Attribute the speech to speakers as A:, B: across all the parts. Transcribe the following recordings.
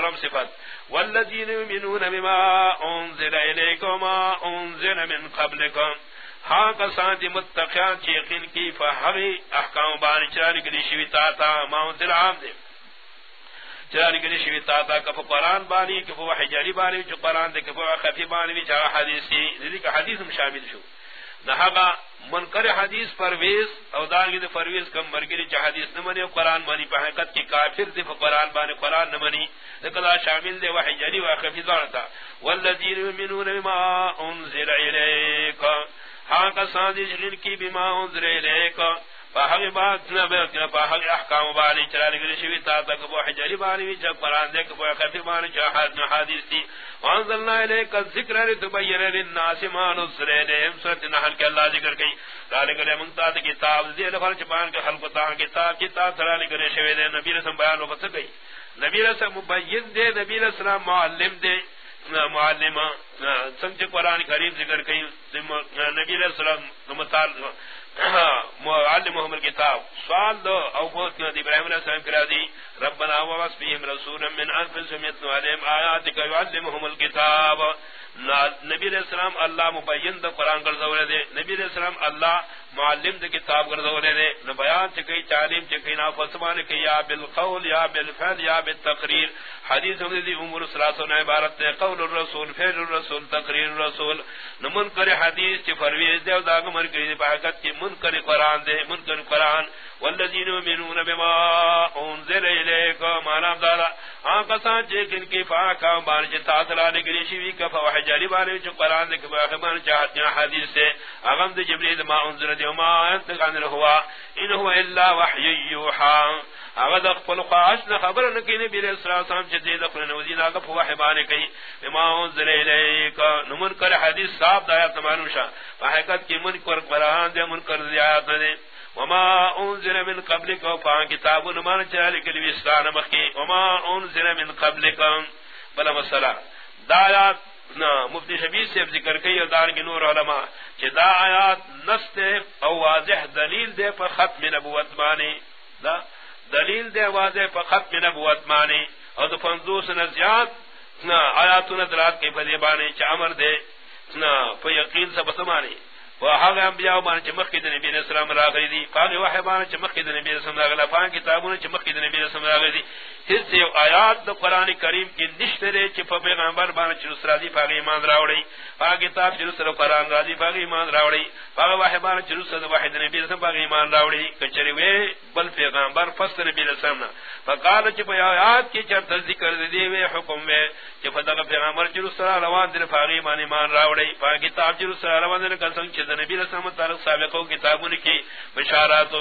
A: سلام صفت. والذین یؤمنون بما انزل الیکم انزل من قبلکم ہاں کسان دی متقیان چی یقین کی، فہمی احکام بانی چرانی کلی شوی تاتا ما انزل عام دے. چرانی کلی شوی تاتا کف قرآن بانی کف وحی جاری بانی، چو قرآن دے کف خفی بانی، چاہ حدیثی دیدی کہ حدیث شامل شو. نہاگا منکر حدیث پرویز او دانگی دے پرویز کم مرگری چا حدیث نمانی قرآن مانی پا حقیقت کی کافر دے قرآن بانی قرآن نمانی لکلا شامل دے وحی جری وحی دانتا والذین یمنون بما انزل علیکا ہاں کا سادی جلن کی بما انزل علیکا فہمی بات نہ نبیت فہمی احکام بانی چرا لگلی شوی تا تک بو حجری بانی وی چا قرآن دے کبو خفی بانی چا حدیث تی وانزلنا الیک الذکر لتبیر للناس ما نزل الیہم. سورت نحل کے اللہ ذکر کئی ذالک لے منتا تے کتاب زیر خلچ بان کے خلق تا کتاب کتاب سرا لگلی شوی دے نبی رسم بیان وقت گئی نبی رسم مبین دے نبی رسم معلم دے معلم سنچ قرآن کریم ذکر کئی نبی رسم مطالب معلم محمد کتاب، سوال دو، او بہت کی ابراہیم علیہ السلام کرا دی، ربنا واسفهم رسولا من انفسهم يتلو عليهم آياتك ويعلمهم الكتاب نبی علیہ السلام اللہ مبین دا قرآن کر زورے دے، نبی علیہ السلام اللہ معلم دا کتاب کر زورے دے نہ بیان چکی تعلیم چکی نا فسمان کی یا بالقول، یا بالفعل، یا بالتقریر۔ حدیث ہم دی امور ثلاثہ نے عبارت تے قول الرسول، فعل الرسول، تقریر الرسول۔ نہ منکر حدیث چ فرویز دے دا مر کی باقت کی منکر قرآن دے، منکر قرآن۔ والذین یؤمنون بما انزل الیک ما نام دارا۔ ہاں کسان جے کن کی فاکا بان چ تاسلا نے گری شی کا فوح جاری چ قرآن دے، کہ بان چاہت حدیث سے اغم دے جبریل ما انزل دے ما انت کان ہوا ان هو الا وحی یوحى اغد خپل خاص نہ خبر نہ کینی بیر اسلام سلام چ دے دخل نوزی نا کا فوح کئی بما انزل الیک. نمن کر حدیث صاحب دایا تمانو شاہ حقیقت کی من کر قرآن دے من کر زیادت دے. وما انزل من قبلك فان كتاب نمان چالك الوسطان مخي وما انزل من قبلك بلا مسلا دایات نا، مفتی شبیر سے ذکر کئی اور دار کی نور علماء کہ دا آیات نست او واضح دلیل دے پر ختم نبوت مانی دا دلیل دے واضح پر ختم نبوت مانی اور دو فنزوس نزیاد نا آیاتون دلات کی فضیبانی چا عمر دے۔ نا فی یقین سب سمانی وهغه انبیاء باندې مخکې د نبی رسول الله راغلي دي هغه وحی باندې چې مخکې د نبی رسول الله راغلي فان کتابونه چې مخکې د نبی رسول الله راغلي هیڅ یو آیات د قران کریم کې نشته لري چې په پیغمبر باندې چې رسول الله په ایمان راوړي هغه کتاب چې رسول قران راځي په ایمان راوړي هغه وحی باندې چې رسول وحی د نبی رسول په ایمان راوړي کچري وې بل پیغمبر فسر نبی رسول الله فقال چې په آیات کې چې ذکر دي وې حکم وې چې په دغه پیغمبر چې رسول روان دي په ایمان راوړي په کتاب چې رسول الله روان دي کله چې نبی رسول متعلق سابقوں کتابوں کی بشارات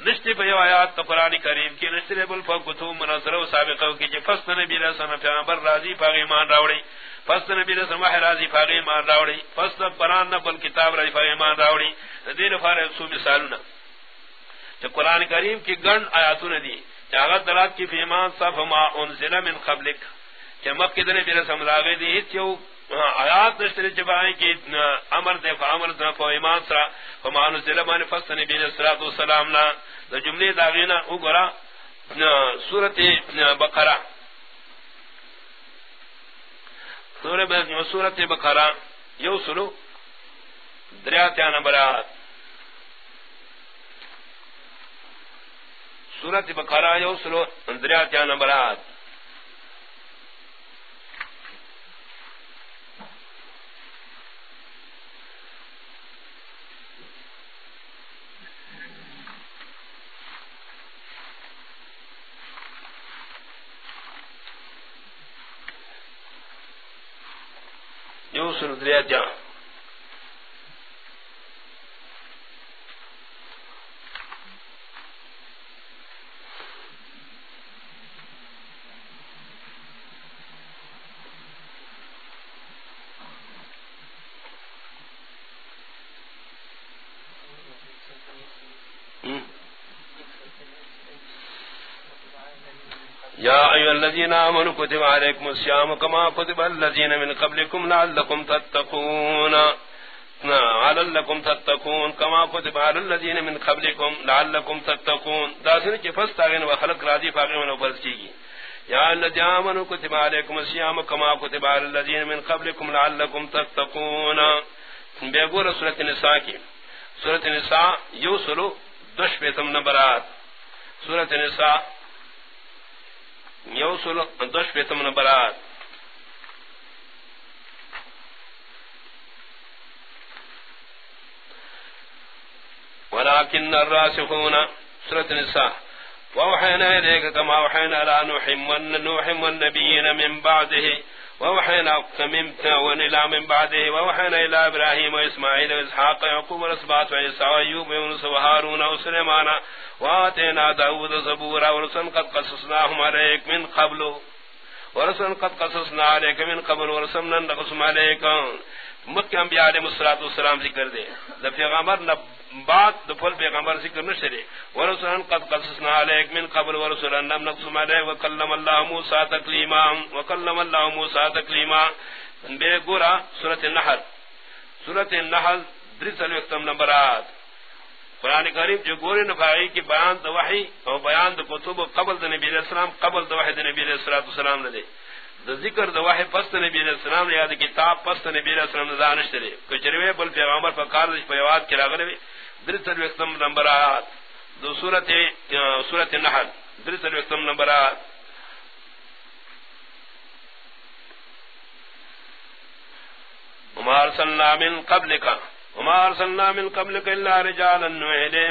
A: نشتی بے آیات تو قرآن کریم کی، نشتی بل فکتو منصر و سابقوں کی جو فست نبی رسول پیغمبر راضی پاگی مان راوڑی فست نبی رسول وحی راضی پاگی مان راوڑی فست قرآن نبل کتاب راضی پاگی مان راوڑی، دین فارغ سو مثالنا جو قرآن کریم کی گن آیاتوں دی چاغت دلات کی فیمان صف ما انزل من قبلک۔ کہ مکہ دنے بھی رسول راغی دی ہیچ یو ہاں، آیات نشتر جبائیں کی امر دے، فامر دے فو ایمان سرا فمانو سلمان فستنی بین السلام و سلامنا دا جملے داغینا اگرا سورت بقرہ۔ سورت بقرہ، یو سلو دریاتیا نمبرات سورت بقرہ یو سلو دریاتیا نمبرات سن دریا جان الذين آمنوا كتب عليكم الصيام كما كتب الذين من قبلكم لعلكم تتقون. لعلكم تتقون كما كتب على الذين من قبلكم لعلكم تتقون. داسن کی فستاغن و خلق راضی فاغن و فرض کی یا الذين امنوا كتب عليكم الصيام كما كتب على الذين من قبلكم لعلكم تتقون. بے گور سورۃ النساء کی. سورۃ النساء یوسلو دش پیتم نمبرات سورۃ النساء یوسلو دش پیتم نمبرات ولكن الراسخون، سورة النساء ووحينا إليك كما وحينا على نوح ونوح والنبيين من بعده ووحينا من ونلا من بعده، ووحينا إلى إبراهيم وإسماعيل وإسحاق يعقوب والأسباط وعيسى وأيوب ويونس وهارون وسليمان، وآتينا داود زبورا ورسلا قد قصصناهم عليك من قبل، ورسلا قد قصصنا عليك من قبل، ورسلا نقصم عليك. مکہ انبیاء علیہ الصلوۃ والسلام ذکر دے دا پیغمبر نہ بعد دا فل پیغمبر ذکر نشرے ورسلا قد قصصنا عليك من قبل ورسلا لم نقصم عليك وكلم الله موسى تكليما وكلم الله موسى تكليما بے گورا سورۃ النحل. سورۃ النحل درسل وقتم نمبرات قرآن کریم جو گورے نفائی کی بیان دا وحی اور بیان دا کتب قبل دا نبی علیہ السلام، قبل دا وحی دا نبی علیہ السلام نے دا ذکر دا وحی پست نبی علیہ السلام، یا دا کتاب پست نبی علیہ السلام دا دانش دے کچروے بل پیغامبر فقار دا پیوات کی راغلے درسل وقتم نمبرات. دو سورت سورت نحل. درسل وقتم من من رجالا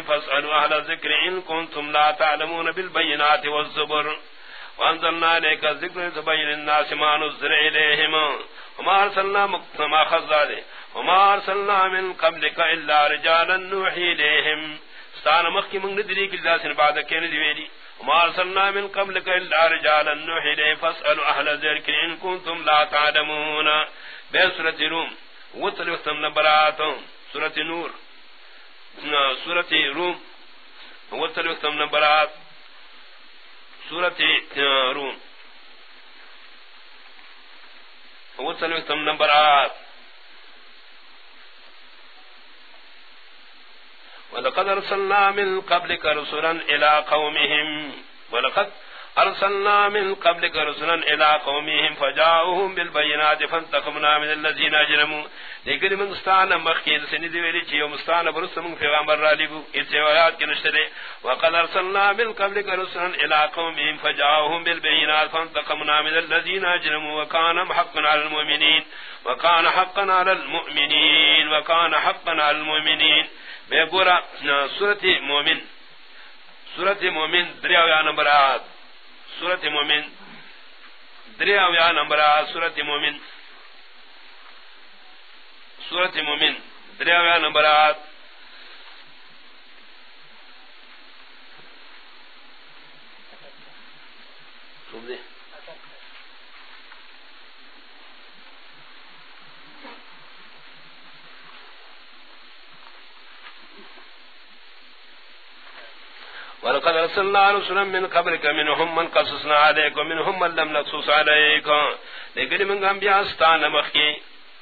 A: فاسألوا ان لا تعلمون والزبر. وانزلنا الذكر تبين الناس ما نزل اليهم وما ارسلنا مقتما وما ارسلنا من قبلك الا رجالا نوحي اليهم ستان مخي من ندري كلا سن بعد كين ديويدي وما ارسلنا من قبلك الا رجالا نوحي اليهم فاسألوا اهل الذكر ان كنتم لا تعلمون. بسورة روم. وصل وقتم نبراتهم سورت نور. سورت روم. وصل وقتم نبرات سورت روم. وصل وقتم نبرات ولقد ارسلنا من قبلك رسلا الى قومهم. ولقد ارسلنا من قبلك رسلا الى قومهم فجاءوهم بالبينات فانتقمنا من الذين اجرموا لیکن من استان مخید سنی دی ویلی چیو مستان برس من پیغمبر را لیگو. اس روایات کے نشترے وقد ارسلنا من قبلك رسلا الى قومهم فجاءوهم بالبينات فانتقمنا من الذين اجرموا وكان حقا على المؤمنين. وكان حقا على المؤمنين. وكان حقا على المؤمنين. بے گورا سورت مومن. سورت مومن، دریاویا نمبرات سورت مومن دریا نمبر سورت مومن. سورت مومن دریا نمبرات ولقد ارسلنا رسلا من قبلك منهم من قصصنا عليك ومنهم من لم نقصص عليك. لیکن من انبیاء استان مخی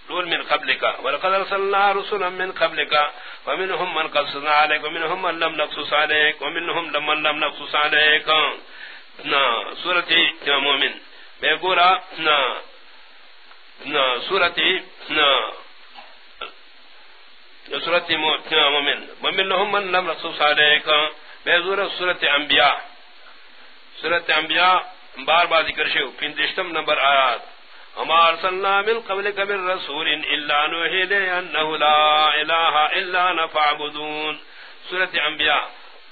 A: دول من قبلك. ولقد ارسلنا رسلا من قبلك ومنهم من قصصنا عليك ومنهم من لم نقصص عليك ومنهم من لم نقصص عليك. نا، سورة مؤمن بيقول نا نا، سورة نا، سورة مؤمن ومنهم من لم نقصص عليك. بیزور سورت انبیاء. سورت انبیاء بار بار ذکر شو پندشتم نمبر آیات. وما ارسلنا من قبلك من رسول الا نوحي لي انه لا اله الا نفعبدون سورة انبیاء.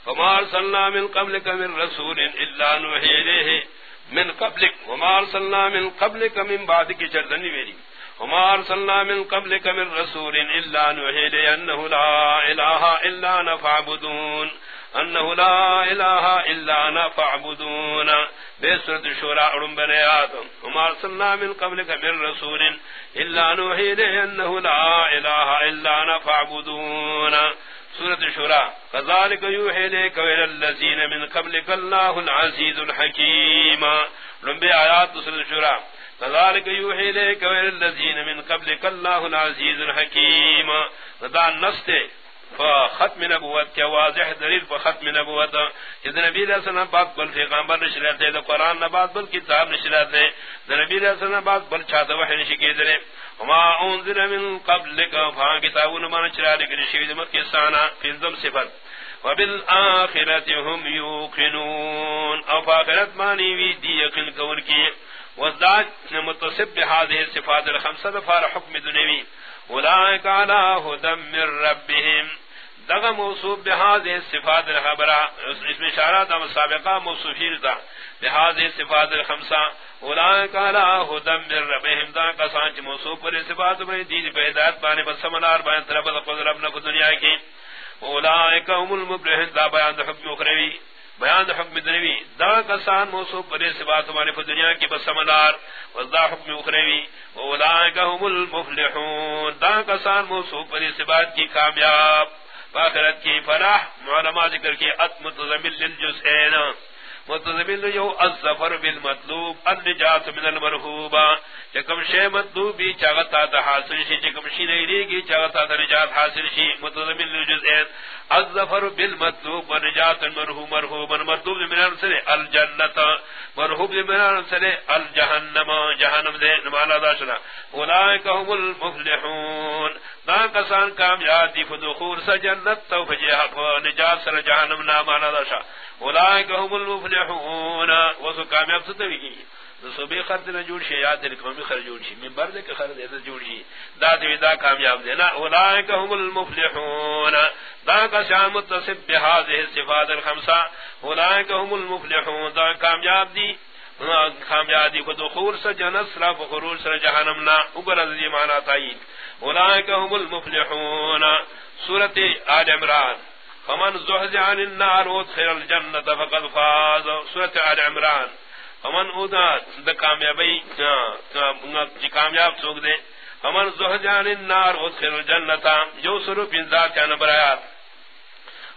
A: وما ارسلنا من قبلك من رسول الا نوحي ليه من قبلك وما ارسلنا من قبلك من بعدك جردني میری. وما ارسلنا من قبلك من رسول الا نوحي لي انه لا اله الا نفعبدون انه لا اله الا انا فاعبدون بسرت الشورى ربنا ادم وما ارسلنا من قبلك من رسول الا نوحي اليه انه لا اله الا انا فاعبدون. سورة الشورى كذلك يوحي اليك والى الذين من قبلك الله العزيز الحكيم ربنا آيات سورة الشورى كذلك يوحي اليك والى الذين من قبلك الله العزيز الحكيم ذا النص ختم نبوت کیا واضح دلیل پر ختم نبوت جد نبی علیہ السلام پاک بل فیغامبر نشرات دے قرآن نبات بل کتاب نشرات دے نبی علیہ السلام پاک بل چھاتا وحی نشکی دے وما انزل من قبل لکا فان کتابون ما نشرا لکن شوید مکسانا فنزم صفت۔ وبالآخرت هم یوقنون۔ او فاخرت مانی وی دی یقن کون کی وزداد متصب بهذه الصفات الخمسة فار حكم دنوی اولئك على هدى من ربهم دغه موصوف بهذه صفات الخبره اسم اشارات او سابقہ موصوفین دا بهذه صفات الخمسه اولئك على هدى من ربهم دا کسان چ موصوف پر صفات میں دی ہدایت پانے بس سمنار بیان طرف قدرت نہ دنیا کی۔ اولئک هم المفلحون دا بیان حکم اخروی، بیان حکم دنوی دا کسان موصوف پر صفات ہمارے دنیا کی بس سمنار وذا حکم اخروی۔ اولئک هم المفلحون، دا کسان موصوف پر صفات کی کامیاب۔ فاخرت کی فلاح معلومہ ذکر کی ات متضمن للجزئین۔ متضمن یو الظفر بالمطلوب النجات من المرحوبہ۔ چکم شے مطلوبی چاغتا تا حاصل شی چکم شی نیری کی چاغتا تا نجات حاصل شی. متضمن للجزئین الظفر بالمطلوب ونجات المرحوب مرحوب مطلوب من انسل الجنت مرحوب من انسل الجہنم جہنم دے. نمانا دا شنا. اولائک هم المفلحون. دا کسان کامیاب دی فدخول سا جنت تو نجات سر جہنم نامانا دا شنا. اولائک هم المفلحون. وسو کامیاب ستوی کی صبح خرد نہ جوڑ شی، یاد قومی خرد جوڑ شی. منبر دے کہ خرد ایسا جوڑ شی. دا دی دا کامیاب دے. نا اولائک هم المفلحون. دا کا شام متصف بهذه الصفات الخمسه اولائک هم المفلحون. دا کامیاب دی. کامیاب دی کو دخول سے جنت سرا خروج سے جہنم نا. اوپر از معنی تائی اولائک هم المفلحون. سورۃ آل عمران. فمن زحزح عن النار وادخل الجنة فقد فاز. سورة آل عمران. امن اودا دا کامیابی جی کامیاب سوک دے امن زہجان عن النار وادخل الجنة. جو سرو پینزار کیا نبرایات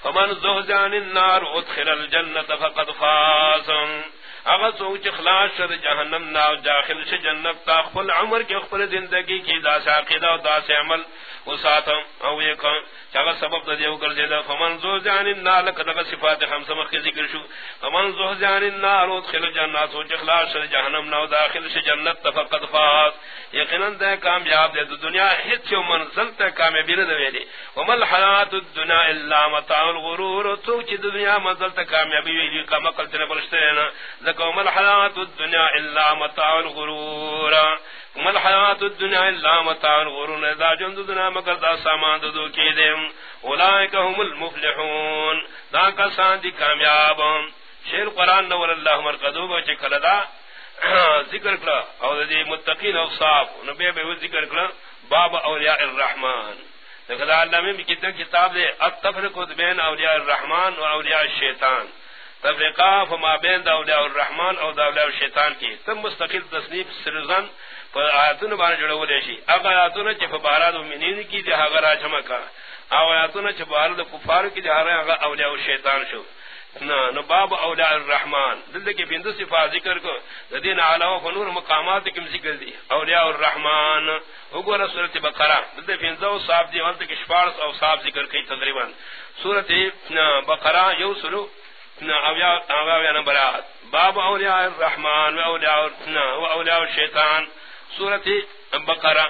A: فمن زحزح عن النار وادخل الجنة فقد فاسم اگر سوچ خلاص شد، جہنم نا داخل سے جنت تا خپل عمر کے خپل زندگی کی دا ساقیدہ و دا سے عمل و ساتم او یک چاگا سبب دا دیو کر زیدہ فمن زو زیان النار لکا دقا صفات خمسہ مخی ذکر شو، فمن زو زیان النار و دخل جنات سوچ خلاص شد، جہنم نا داخل سے جنت تا فقد فاز۔ یقیناً دا کامیاب دے دنیا ہت چو منزل تا کامیابی رد ویلی ومل حیات الدنیا اللہ مطاع الغرور، تو چی دنیا منزل تا کامیابی ویلی کا مقل تنے برشتے ہیں لكم الحياة الدنيا إلا متاع الغرور. وما الحياة الدنيا إلا متاع الغرور. إذا جندنا مگر دا سامان دو کی دیم. اولئك هم المفلحون. دا کسان دی کامیاب. شیر قرآن نور اللہ مرقدو با چکل دا ذکر کلا. او دی متقین اوصاف نبی بے ذکر کلا. باب اولیاء الرحمن. لیکن اللہ میں بھی کتاب دے. التفرق بین اولیاء الرحمن و اولیاء الشیطان. تفریقہ فما بین دا اولیاء الرحمن او دا اولیاء الشیطان کی. تم مستقل تصنیف سرزن پر آیاتون بارا جڑو لیشی اگا آیاتون چی فباراد امینین کی دی حقا راجمہ کا. او آیاتون چی فباراد کفار کی دی حقا اولیاء الشیطان شو. نو باب اولیاء الرحمن. دل کی بندو صفات ذکر کو. دین علاوہ فنور مقامات کم ذکر دی. اولیاء الرحمن. اگو سورت بقرہ. دل بندو صاحب دی وانت کی شپارس او صاحب ذکر کی تقریباً. سورت بقرہ یو سلو نمبرات باب اولیاء الرحمن و اولیاء و اولیاء الشیطان۔ سورت بقرہ۔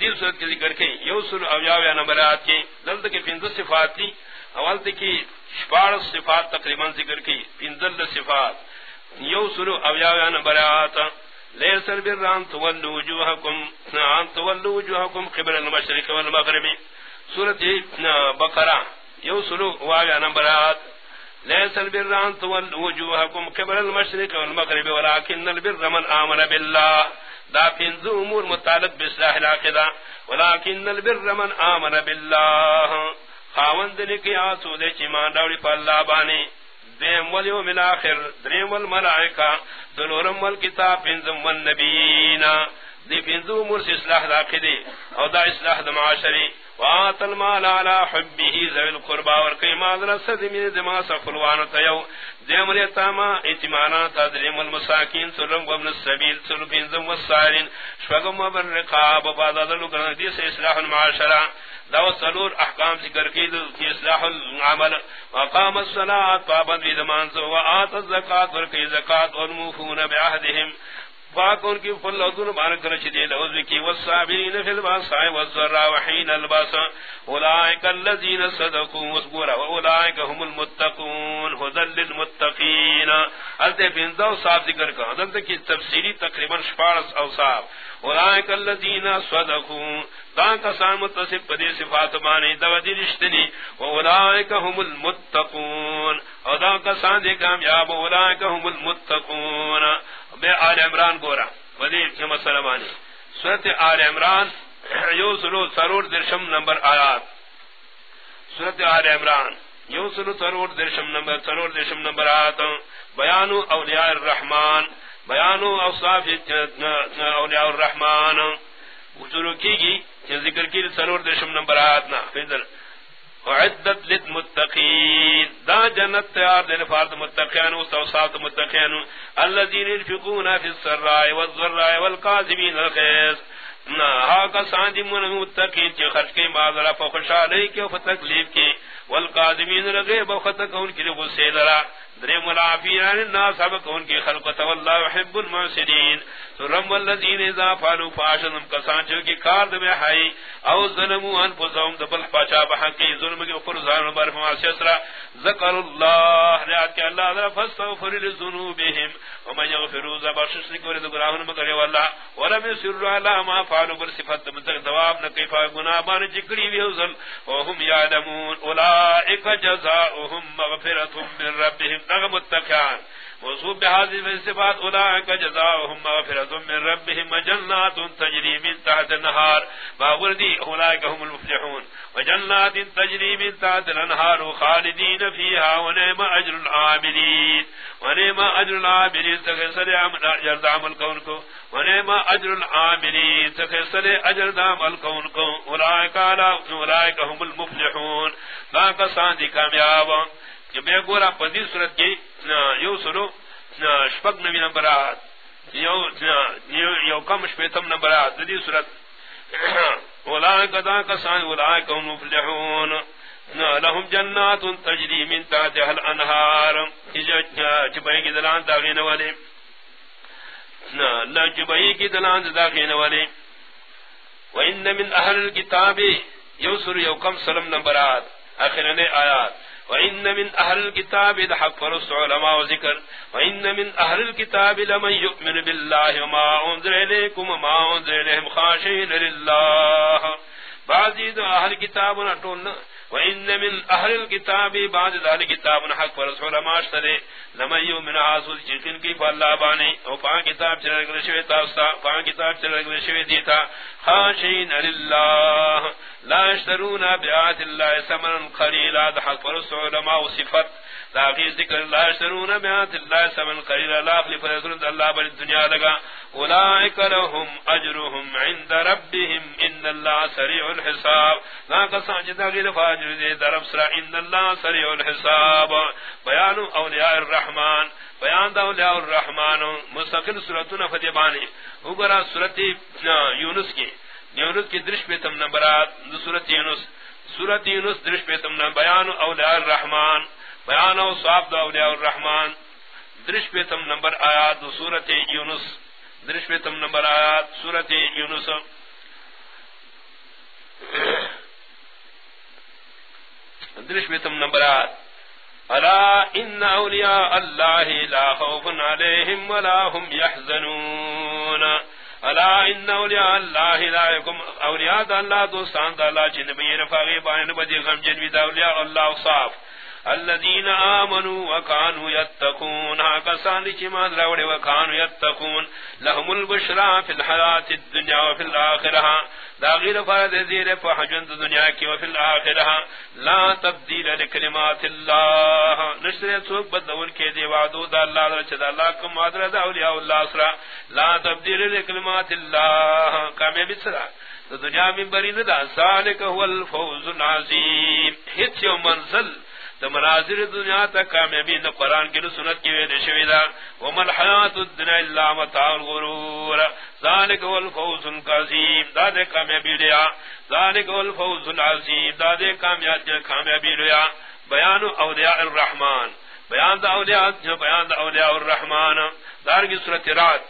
A: دیر سورت کی ذکر کی یو سر اولیاء نمبرات کی۔ دلت کی پنزل صفات تھی اولت کی شپار صفات تقریباً ذکر کی۔ پنزل صفات۔ یو سر اولیاء نمبرات لیس البران تولو وجوہکم۔ تولو وجوہکم قبل المشرق والمغرب۔ سورت بقرہ۔ یو سلو واویا نمبرات ليس البر أن تولوا وجوهكم قبل المشرق والمغرب، ولكن البر من آمن بالله. دا پنزو امور متعلق بسلاح العقیدہ ولكن البر من آمن بالله. خاوند لکی آسو دے چیمان ڈاوڑی پا اللہ بانی. دیم والیوم الاخر، دریم والملائکہ، دلورم والکتاب پنزم والنبینا دی پنزو امور سے اصلاح العقیدہ او دا اصلاح دا معاشری. وآت المال على حبه ذوي القربى والقيمة درست من دماء سفلوان تيو ديم اليتامى اتمانا تدريم المساكين سرم وابن السبيل سرفين زم والسائلين شفقم وابن رقاب وبعض ذلك نديس إصلاح المعاشرة دو سلور احکام ذکر کی کی اصلاح العمل. وقام الصلاة پابند ویدمان سو وآت الزکاة ورکی زکاة والموفون بعهدهم پاک ان کی فل ادن بارک کرچ دے لوز کی والصابرین فی الباساء والضراء وحین الباس اولئک الذین صدقوا وصبروا واولئک هم المتقون هدل للمتقین التے بنزو صاحب ذکر کا حضرت کی تفسیری تقریباً 14 اوصاف اولئک الذین صدقوا تا کسان متصف پدی صفات مانی دو دی رشتنی واولئک هم المتقون او دا کسان دی کامیاب اولئک هم المتقون بے آل عمران گورا ودی کے مسئلہ مانی سورت آل عمران یو سلو سرور درشم نمبر آیات۔ سورت آل عمران یو سلو سرور درشم نمبر، سرور درشم نمبر آیات۔ بیانو اولیاء الرحمن بیانو اوصاف اولیاء الرحمن۔ سرو کی گی ذکر کی سرور درشم نمبر آیات نا۔ فیدر عدت للمتقين دا جنت تیار دین فارد متقین و استوصات متقین. الذین ينفقون في السراء والضراء والقاذبين الغيظ ہا کا ساندی من متقین چی خرچ کے معذرہ لئی کے فتکلیف کے والقاذبین الغیظ بخت کون کی غصے لرا. در ملافیان الناس سب کون کی خلق تو اللہ يحب المحسنین. رم الذين اذا فعلوا فاشن کسان جو کی کار میں ہے او ظلموا انفسهم دبل پاچا بحقی ظلم کے اوپر ظالم بر فاسرا ذکر اللہ ریات کہ اللہ، ذرا فاستغفر لذنوبهم ومن يغفر ذنب الشرك والغفران مگر والله ولم يسر على ما فعلوا بالصفات متق ثواب نہ کیفا، گناہ بار جکڑی بھی وهم يعلمون اولئك جزاؤهم مغفرة من ربهم نغم التقيان وصوب بهذه الصفات اولئك جزاؤهم مغفرة من ربهم وجنات تجري من تحت النهار باوردي اولئك هم المفلحون. وجنات تجري من تحت الانهار خالدين فيها ونعم اجر العاملين. ونعم اجر العاملين تخسر اجر دام الكون کو ونعم اجر العاملين تخسر اجر دام الكون کو اولئك هم المفلحون. لا کامیاب کہ میں گورا پندی صورت کی یو سنو شپک نوی نمبرات یو یو کم شپیتم نمبرات دی صورت. اولائک دا کسان اولائک هم مفلحون. لهم جنات تجری من تحتها الانہار. چپائی کی دلان داغین والے لا چپائی کی دلان داغین والے وَإِنَّ مِنْ أَهْلِ الْكِتَابِ يَوْسُرُ يَوْكَمْ سَلَمْ نمبرات آخرنے آیات. وإن من أهل الكتاب إذا فرس علماء وذكر وإن من أهل الكتاب لمن يؤمن بالله وما أنزل إليكم وما أنزل إليهم خاشين لله بعض أهل الكتاب نتون وإن من أهل الكتاب بعض أهل الكتاب حق فرس علماء اشتري لمن يؤمن عاصل جتن کی فاللہ بانی او پان کتاب چلے گلے شوی تاستا پان کتاب چلے گلے شوی دیتا خاشین للہ لا اشترونا بیعات اللہ سمنا قلیلا دحق فرس علماء صفت تاقی ذکر لا اشترونا بیعات اللہ سمنا قلیلا لا خلف رسول اللہ بل الدنیا لگا اولائک لهم اجرهم عند ربهم. ان اللہ سریع الحساب. لا قصان جدا غیر فاجر دے درب سرا. ان اللہ سریع الحساب. بیان اولیاء الرحمن. بیان دا اولیاء الرحمن. مستقل سورتنا فتبانی اگرہ سورت یونس کی. یونس کی درش پیتم نمبرات سورت یونس۔ سورت یونس درش پیتم نمبر بیان اولیاء الرحمن، بیان او صاحب دا اولیاء الرحمن۔ درش پیتم نمبر آیات سورت یونس۔ درش پیتم نمبر آیات، سورت یونس۔ درش پیتم نمبر آیات۔ الا ان اولیاء اللہ لا خوف علیہم ولا هم يحزنون الا ان اولیاء اللہ لا یکم اولیاء اللہ دوستان اللہ جن بھی رفاغی بائن بدی غم جن بھی اولیاء اللہ صاف. الذين امنوا وكانوا يتقون. كسان لچمان راوڑے وكانوا يتقون. لهم البشرى في الحياه الدنيا وفي الاخره داغیر فرد زیر فحجن دنیا کی وفي الاخره لا تبديل لكلمات الله نشر سوق بدون کے دی وعدو دا اللہ رچ دا اللہ کم مادر دا اولیاء اللہ اسرا لا تبديل لكلمات الله کامیابی سرا. دنیا میں بری ندا. ذالک هو الفوز العظیم. ہت یو منزل. د مناظر دنیا تک کامیابی نہ قران کی نہ سنت کی ویل شویدا ومل حیات الدنیا الا متاع الغرور. ذالک هو الفوز العظیم دا دے کامیابی لیا ذالک هو الفوز العظیم. دا دے کامیابی کامیابی لیا بیان اولیاء الرحمن. بیان دا اولیاء بیان دا اولیاء الرحمن. دار کی سورۃ رات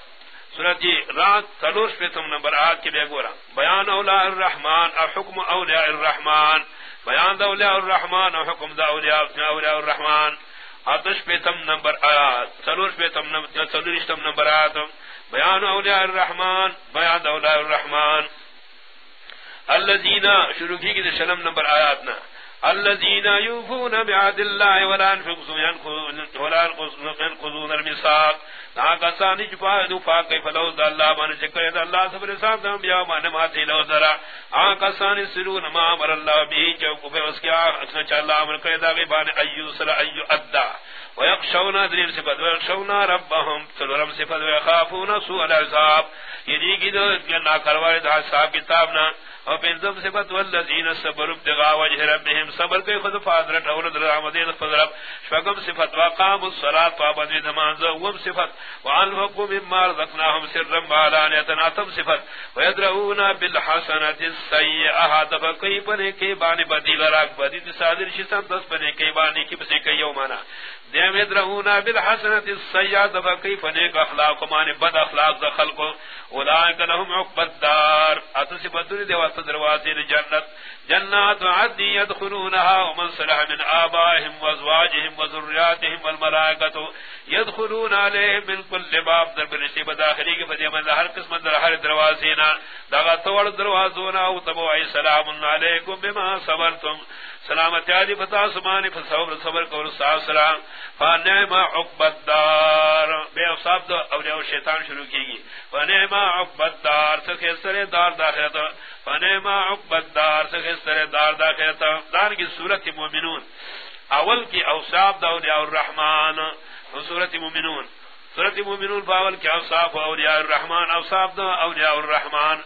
A: سورت رات تلوش پہ تم نمبر آٹھ کے بے گورا بیان اولیاء الرحمن. اور حکم اولیاء الرحمن. بیان دا اولیاء الرحمن اور حکم دا اولیاء اولیاء الرحمن. آتش پہ تم نمبر آیات تلوش پہ تم تلوش نمبر آٹھ بیان اولیاء الرحمن، بیان دا اولیاء الرحمن. الذین، شروع کی کی شلم نمبر آیات نا. الذين يوفون بعهد الله ولا ينقضون ولا ينقضون الميثاق کسانی ناقصان جفاء فاق فلو الله من ذكر الله سبحانه وتعالى يا من ما تلو ذرا۔ آقصان سرون ما امر الله به جو کو اس کے اچھا اللہ امر کرے دا بان ایو سر ایو ادا۔ ويخشون ذرير صفات ويخشون ربهم تلورم صفات ويخافون سوء العذاب۔ یہ کی دو نہ کروائے دا حساب کتاب نہ اور پنزم صفت والذین صبر ابتغاء وجہ ربهم. صبر کے خود فاضرت اولد رحمدین فضرب شفقم صفت وقام الصلاة فابد نماز وم صفت وعنفقوا مما رزقناهم سرا وعلانیتا. ناتم صفت ویدرؤونا بالحسنت السیئہ دفقی پنے کے بانی بدی لراک. بدی تصادر شسن دس پنے کے بانی کی بسی کئی یومانا دیم ادرؤونا بالحسنت السیئہ دفقی پنے اخلاق مانی بد اخلاق دا خلقو اولائک لهم عقب الدار۔ اتصفتونی دیوات دروازے جنت۔ جنات عدن يدخلونها ومن صلح من آبائهم وازواجهم وذرياتهم والملائكة يدخلون عليهم من كل باب۔ در بنسيب داخلی کے فدی من ہر قسم در ہر دروازینا۔ دغا توڑ دروازونا او تبو ای سلام علیکم بما صبرتم۔ سلامتی آدی فتا سمانی فصبر صبر کور صاحب سلام فنعم عقب الدار بے اصاب دو اولیاء شیطان شروع کی گی فنعم عقب الدار سخیصر دار داخلت فنعم عقب الدار سخیصر دار. داخلت دار کی صورت مومنون. اول کی اوصاب دا اولیاء الرحمن. صورت مومنون. صورت مومنون باول کی اوصاب اولیاء الرحمن. اوصاب دا اولیاء الرحمن.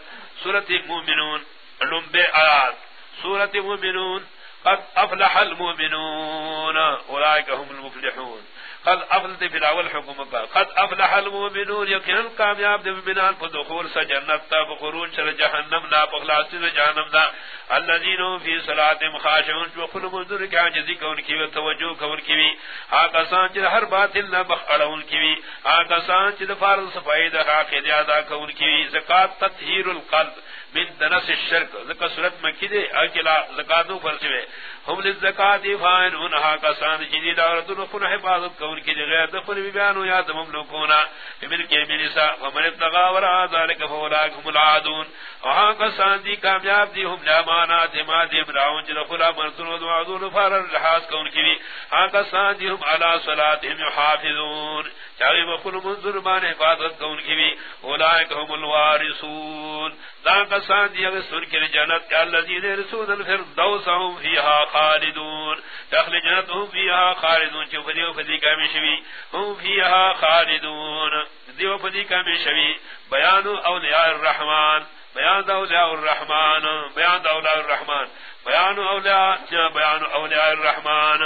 A: صورت مومنون. لنبے آیات. صورت مومنون قد افلح المؤمنون. اولئك هم المفلحون. قد افلت في الاول حكمك قد افلح المؤمنون. يقين الكامياب دي بنان فدخول سجنت بخروج شر جهنم لا بخلاص سر جهنم دا الذين في صلاه خاشعون. وكل منذر كاجزي كون كي وتوجه كون كي ها سان جل ہر باطل نہ بخڑون کی ها سان جل فرض صفائی دا حق ادا كون كي زکات تطهير القلب. من درس الشرک زکا صورت مکی دے اکلا زکاتو فرسوے ہم للزکات فائن انہا کسان جدید عورت نخون حفاظت کون کی غیر دخل بیانو یا دمم لکونا ملک منسا ومن ابتغا ورا ذالک فولاک هم العادون. وہاں کسان دی کامیاب دی ہم لامانات ما دی براؤن جل خلا مرسل و دعادون فارر لحاظ کون کی ہاں کسان دی ہم علا صلاتهم يحافظون چاہے بخل منظر مان حفاظت کون کی اولائک هم الوارثون. ذا کسان دی اگر سن کے جنت الذین رسول الفردوس هم فیها خالدون. داخل جنت هم فیها خالدون چو فدیو فدی کامی شوی. هم فیها خالدون. دیو فدی کامی شوی. بیان اولیاء الرحمن. بیان اولیاء الرحمن. بیان اولیاء الرحمن. بیان اولیاء بیان اولیاء الرحمن.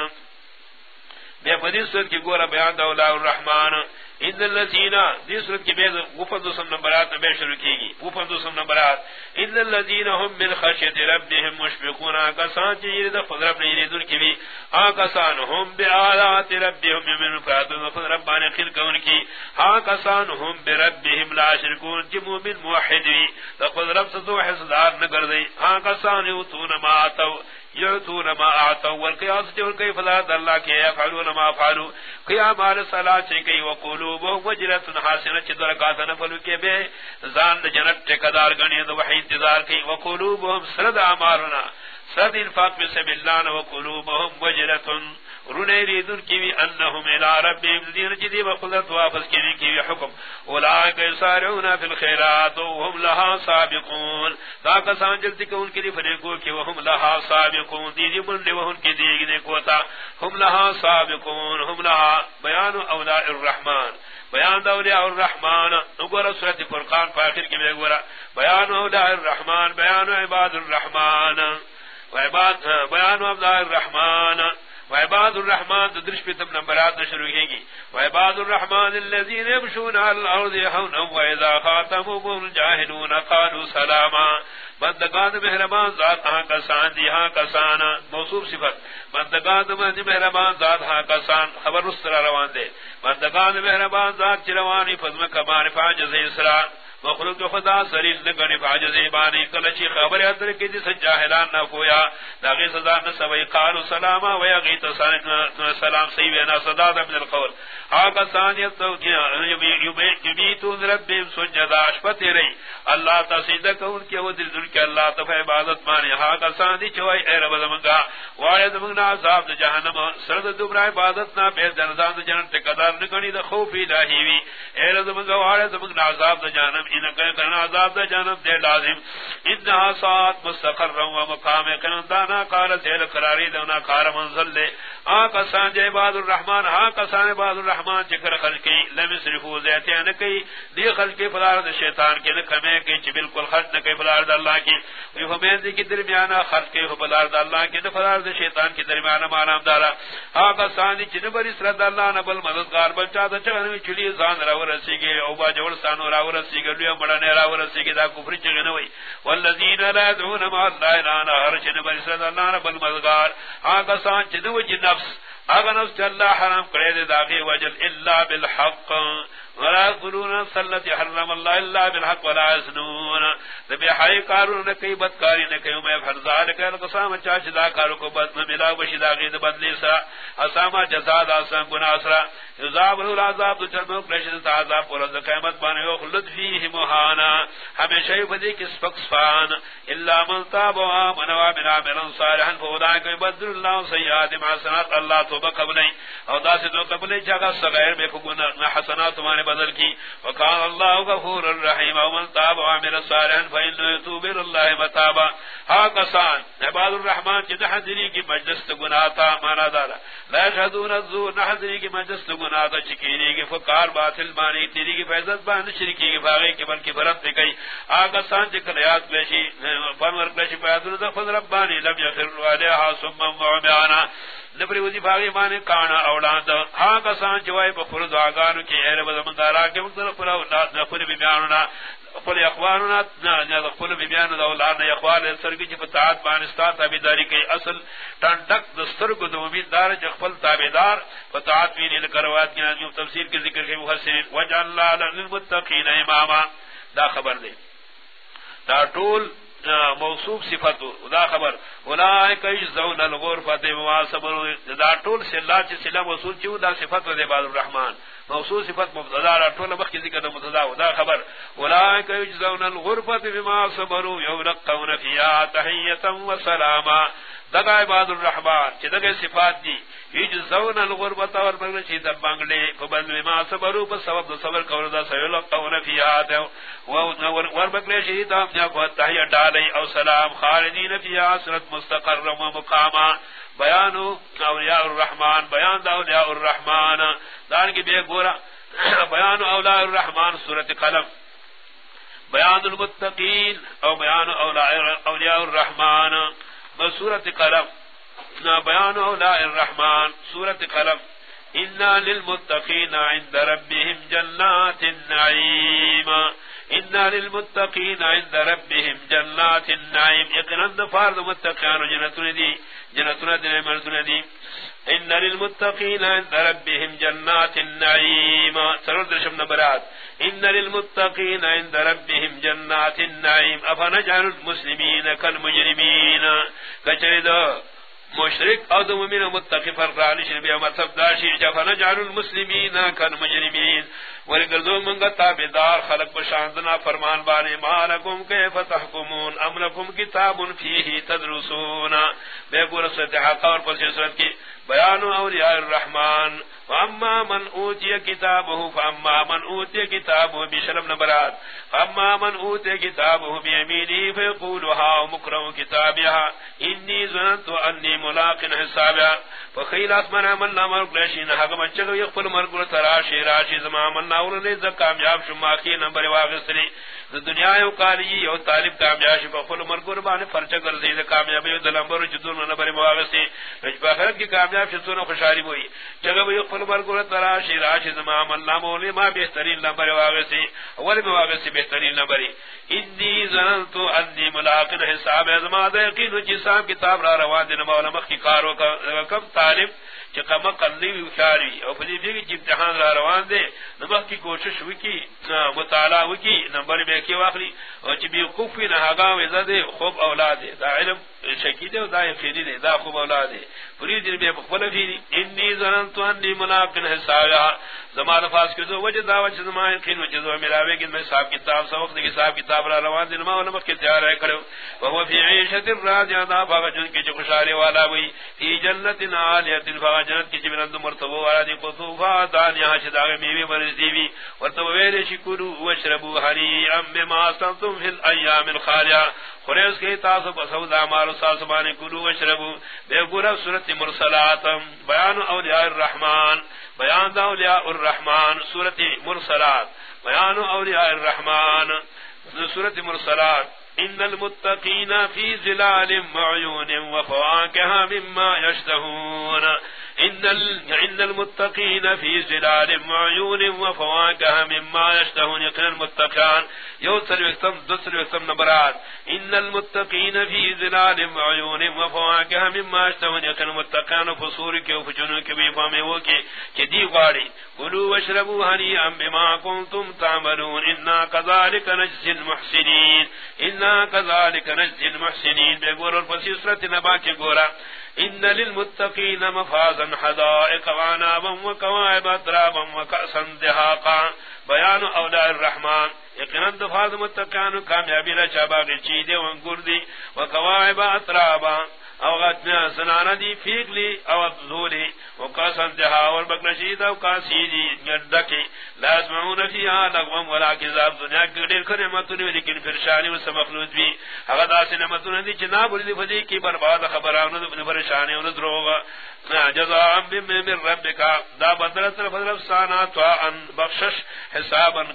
A: بے فدی سن کی گورا بیان اولیاء الرحمن. ان الذين دي صورت کی بے وفد سم نمبرات میں شروع کی گی وفد سم نمبرات۔ ان الذين هم من خشيه ربهم مشفقون کا سان چیز دا فضل اپنے یریدن کی بھی۔ آکسان هم بآیات ربهم من فاتن فضل ربان خل کون کی۔ آکسان هم بربهم لا شركون جمو من موحد دا فضل رب سے حصدار نہ کر دے آکسان یوتون ما اتو یعطون ما اعطوا والقیاس جو کئی فضاد اللہ کے یفعلون ما فعلو قیام آل صلاح چی کئی وقلوبهم وجرت حاسنة چی درکات نفلو کے بے. زان جنت ٹکدار گنی دو وحی انتظار کئی وقلوبهم سرد آمارنا. سرد انفاق بسم اللہ وقلوبهم وجرت رونے ریدن کی بھی انہم الى ربهم دین جدی وقلت واپس کی کی حکم. اولئک یسارعون فی الخیرات وهم لها سابقون. تا کسان جلدی کہ ان کے لیے فنے کو کہ وهم لها سابقون. دی من نے وہ ان کے دیے نے کو هم لها سابقون. هم لها بیان اولاء الرحمن. بیان دولیاء الرحمن. نگورا سورت فرقان فاخر کی میں گورا بیان اولیاء الرحمن. بیان عباد الرحمن. بیان اولیاء الرحمن. وعباد الرحمن درش پہ تم نمبرات شروع کی گی. وعباد الرحمن الذين يمشون على الارض هونا واذا خاطبهم الجاهلون قالوا سلاما. بندگان مہربان ذات ہاں کسان دی ہاں کسان، موصوف صفت. بندگان مہربان ذات ہاں کسان، خبر اس طرح روان دے. بندگان مہربان ذات چروانی فضم کمان فاجز اسرا مخلوق خدا سریل نگنی فاجز ایبانی کلچی خبر ادر کی جس جاہلان نہ کویا داغی سزا نسوی قالو سلاما ویغیت سلام سیوینا صدا من القول. آقا ثانیت جی- یبیتون ربیم سجدہ اشپتی رئی. اللہ تصیدک ان کے وہ دل دل کے اللہ تفہ عبادت مانی. آقا ثانی چوائی اے رب زمنگا وارد منگنا عذاب دا جہنم. سرد دبرا عبادت نا بے دردان دا جنت قدر نکنی دا خوفی لاہیوی اے رب زمنگا وارد منگنا عذاب دا جہنم. ان انکہ کرنا عذاب دا جہنم دے لازم۔ انہا سات مستقر و مقام قنندانا قال تیل قراری دونا قار منزل لے آقا سان جے عباد الرحمن آقا سان عباد الرحمن چکر خلقی، لم صرفو زیتیا نکی دی خلقی فلارد شیطان کی نکمے کی چی بالکل خلق نکی فلارد اللہ کی۔ وی فمین دی کی درمیانا خلق کی فلارد اللہ کی نفلارد شیطان کی درمیانا مانام دارا۔ آقا سان چی نبری سرد اللہ نبل مددگار، بل چاہتا چکنوی چلی زان راو رسی گی او با جوڑستانو راو رسی گی لیا، بڑا نیرا ورسی کی دا کفری چگنوی والذین لا دعون ما اللہ الانا حرشن برسد اللہ نبل مددگار۔ آگا سان چدو نو جی نفس آقا نفس چی اللہ حرام کرے دے داغی وجل اللہ بالحق۔ ولا يقولون صلت حرم الله الا بالحق ولا يسنون نبي حي قارون نكي بدكاري نكي ما يفعل ذلك القسام چاچ دا کارو کو بد ملا بشدا غید بدلی سا اسما جزاء دا سن گنا سرا۔ عذاب العذاب چرمو کلشن عذاب پر قیامت بان یو خلد فیہ مہانا۔ ہمیشہ بدی کس فقصفان الا من تاب و امن و من عمل صالحا فاولئک يبدل الله سيئات مع حسنات الله توبہ قبل اور دا سے تو قبل جگہ صغیر میں گناہ حسنات مانے بدل کی۔ وقال اللہ غفور الرحیم ومن تاب وعمل صالحا فإنه يتوب الى الله متابا۔ ہا کسان، عباد الرحمن کی حاضری کی مجلس گناہ تھا، مانا دارا۔ لا يشهدون الزور حاضری کی مجلس گناہ تھا، چکیری کی فقار باطل مانی تیری کی فیضت بان شرکی کی باغی کی بلکی فرت نے کئی ہا کسان چکل یاد کلیشی فنور کلیشی پیادر دفن ربانی لم یخر علیہا سمم وعمیانا نبری وزی باغی مانے کانا اولاد ہاں کسان جوائی بخور دعاگانو کی ایر بزمندارا کے مختلف پر اولاد نفر بیانونا قل اخواننا قل بیان اولاد نے اخوان سرگی چ فتات پاکستان تابیداری کے اصل ٹنڈک دستر کو دو امیددار جخفل تابیدار فتات وی نے کروات کی نظم تفسیر کے ذکر کے محسن وجعل للمتقین اماما. دا خبر دے. دا طول موصوف صفت. دا خبر. اولائک یجزون الغرفۃ بما صبروا دا طول سلا اللہ چ سلا وصول چ دا صفت دے بعد الرحمن. موصول صفت مبتدا را طول مخ کی ذکر مبتدا دا خبر. اولائک یجزون الغرفۃ بما صبروا یلقون فیها تحیۃ و سلاما. دگا عباد الرحمن چ دگے صفات دی، یجزون الغربت اور بغل چ دب بنگلے فبل ما صبروا بسبب صبر کور دا سیل قون فی ہات و ور بغل شہید ام جا کو تحیہ ڈالے او سلام خالدین فی اسرت مستقر و مقاما۔ بیان اولیاء الرحمن، بیان دا اولیاء الرحمن، دان کی بے گورا۔ بیان اولیاء الرحمن سورۃ قلم۔ بیان المتقین، او بیان اولیاء الرحمن۔ سورت قلم. بیان اولاء الرحمن. سورت قلم. انا للمتقین عند ربهم جنات النعیم انا للمتقین عند ربهم جنات النعیم اقنان دفار متقین جنتون دی جنتون دی مرتون دی ان للمتقین عند ربهم جنات النعیم سرور درشم نبرات ان للمتقین عند ربهم جنات النعیم افنجعل المسلمین كالمجرمین کچری دو مشرک او دو ممین متقی فرق رانش نبی مطلب داشی جفن المسلمین کن مجرمین ورگردو منگا تابدار خلق بشاندنا فرمان بانی مالکم کیف تحکمون؟ ام لکم کتاب فیہی تدرسون؟ بے گورا صورت حقا اور پسی صورت کی بیان اولیاء الرحمن، فاما من اوتی کتابه فاما من اوتی کتابه بشرم نبرات فاما من اوتی کتابه بیمینی فیقولها مکرم کتابها انی زننت انی ملاقن حسابها فخیل اسمان عمل نامر قلشین حق من چلو یقفل مرگل تراشی راشی، زمان من ناور لیزا کامیاب شماخی نمبر واغسری دنیا یو کالی یو طالب کامیاب شفا خل مرگل بانی فرچا کر زید کامیاب یو دلمبر جدون نمبر واغسی رجبا خرد کی کامیاب شسون خوشاری بوئی جگہ یو خپل یقفل مرگل تراشی راشی زمان من نامر ما بہترین نمبر واغسی اول میں واغسی بہترین نمبری انی زننتو انی ملاقن حساب. ازما دا یقین جسام کتاب را روان دین مولا مخی کارو کا کم طالب چکم قم قلی وشاری او فدی دیگی چی امتحان را روان دے نمک کی کوشش وکی مطالعہ وکی، نمبر میں کی واخلی. اور چبی بی خوفی نحاگا ویزا دے، خوب اولاد دے، دا علم شکی دے دا یقینی دے دا خوب اولاد دے فرید دن بے بخبل فیدی انی زننتو انی ملاقن حساب زمان فاس کردو وجہ دا وجہ زمان یقین وجہ زمان ملاوے گن میں صاحب کتاب، سا وقت کی صاحب کتاب را روان دن ما ونمک کی تیار ہے کرو وہو فی عیشت الراجع دا فاق جن کی جو خوشاری والا ہوئی فی جنت عالیت فاق جنت کی جبنند مرتبو والا دی قطوفا دانیا شداغ میوی مرزی بھی ورتبو ویل شکرو وشربو حری ام بما سنتم فی الایام الخالیہ خریز کے تاسو بسو دا مارو ساسو بانے کلو وشربو بے گورا سورت مرسلات بیان اولیاء الرحمن. بیان دا اولیاء الرحمن سورت مرسلات. بیان اولیاء الرحمن. سورت مرسلات. ان المتقین فی ظلال معیون وفواکہ مما یشتہون ان المتقین فی ظلال معیون وفواکہ مما یشتہون یقین المتقین یو سلوکتم دو سلوکتم نبرات ان المتقین فی ظلال معیون وفواکہ مما یشتہون یقین المتقین فصور کے وفجنوں کے بیفامی وہ کہ دی غاڑی. قلو وشربو حنیئا بما کنتم تعملون. انا کذالک نجز المحسنین انا کذالک نجز المحسنین بے گور پسی سرت نبا کے گورا ان للمتقین مفازا حدائق وعنابا وکوائب اترابا وکأسا دہاقا بیان اولاء الرحمن. اقنان دفاظ متقین کامیابی رچا باقی چیدے وانگور دی وکوائب اترابا او غتنا سنانا دی فیق لی او ذولی وقاسن دہا والبقرشید او قاسی قاسیدی جردکی لا اسمعون آن لغم ولا کذاب دنیا کی کردیر کر نعمتونی لیکن پرشانی و سمخلوط بھی اگر داس سے نعمتونی دی چنا بلی دی فدی کی برباد خبران دی پرشانی و دروغ جزاء من ربك دا بخشش حسابا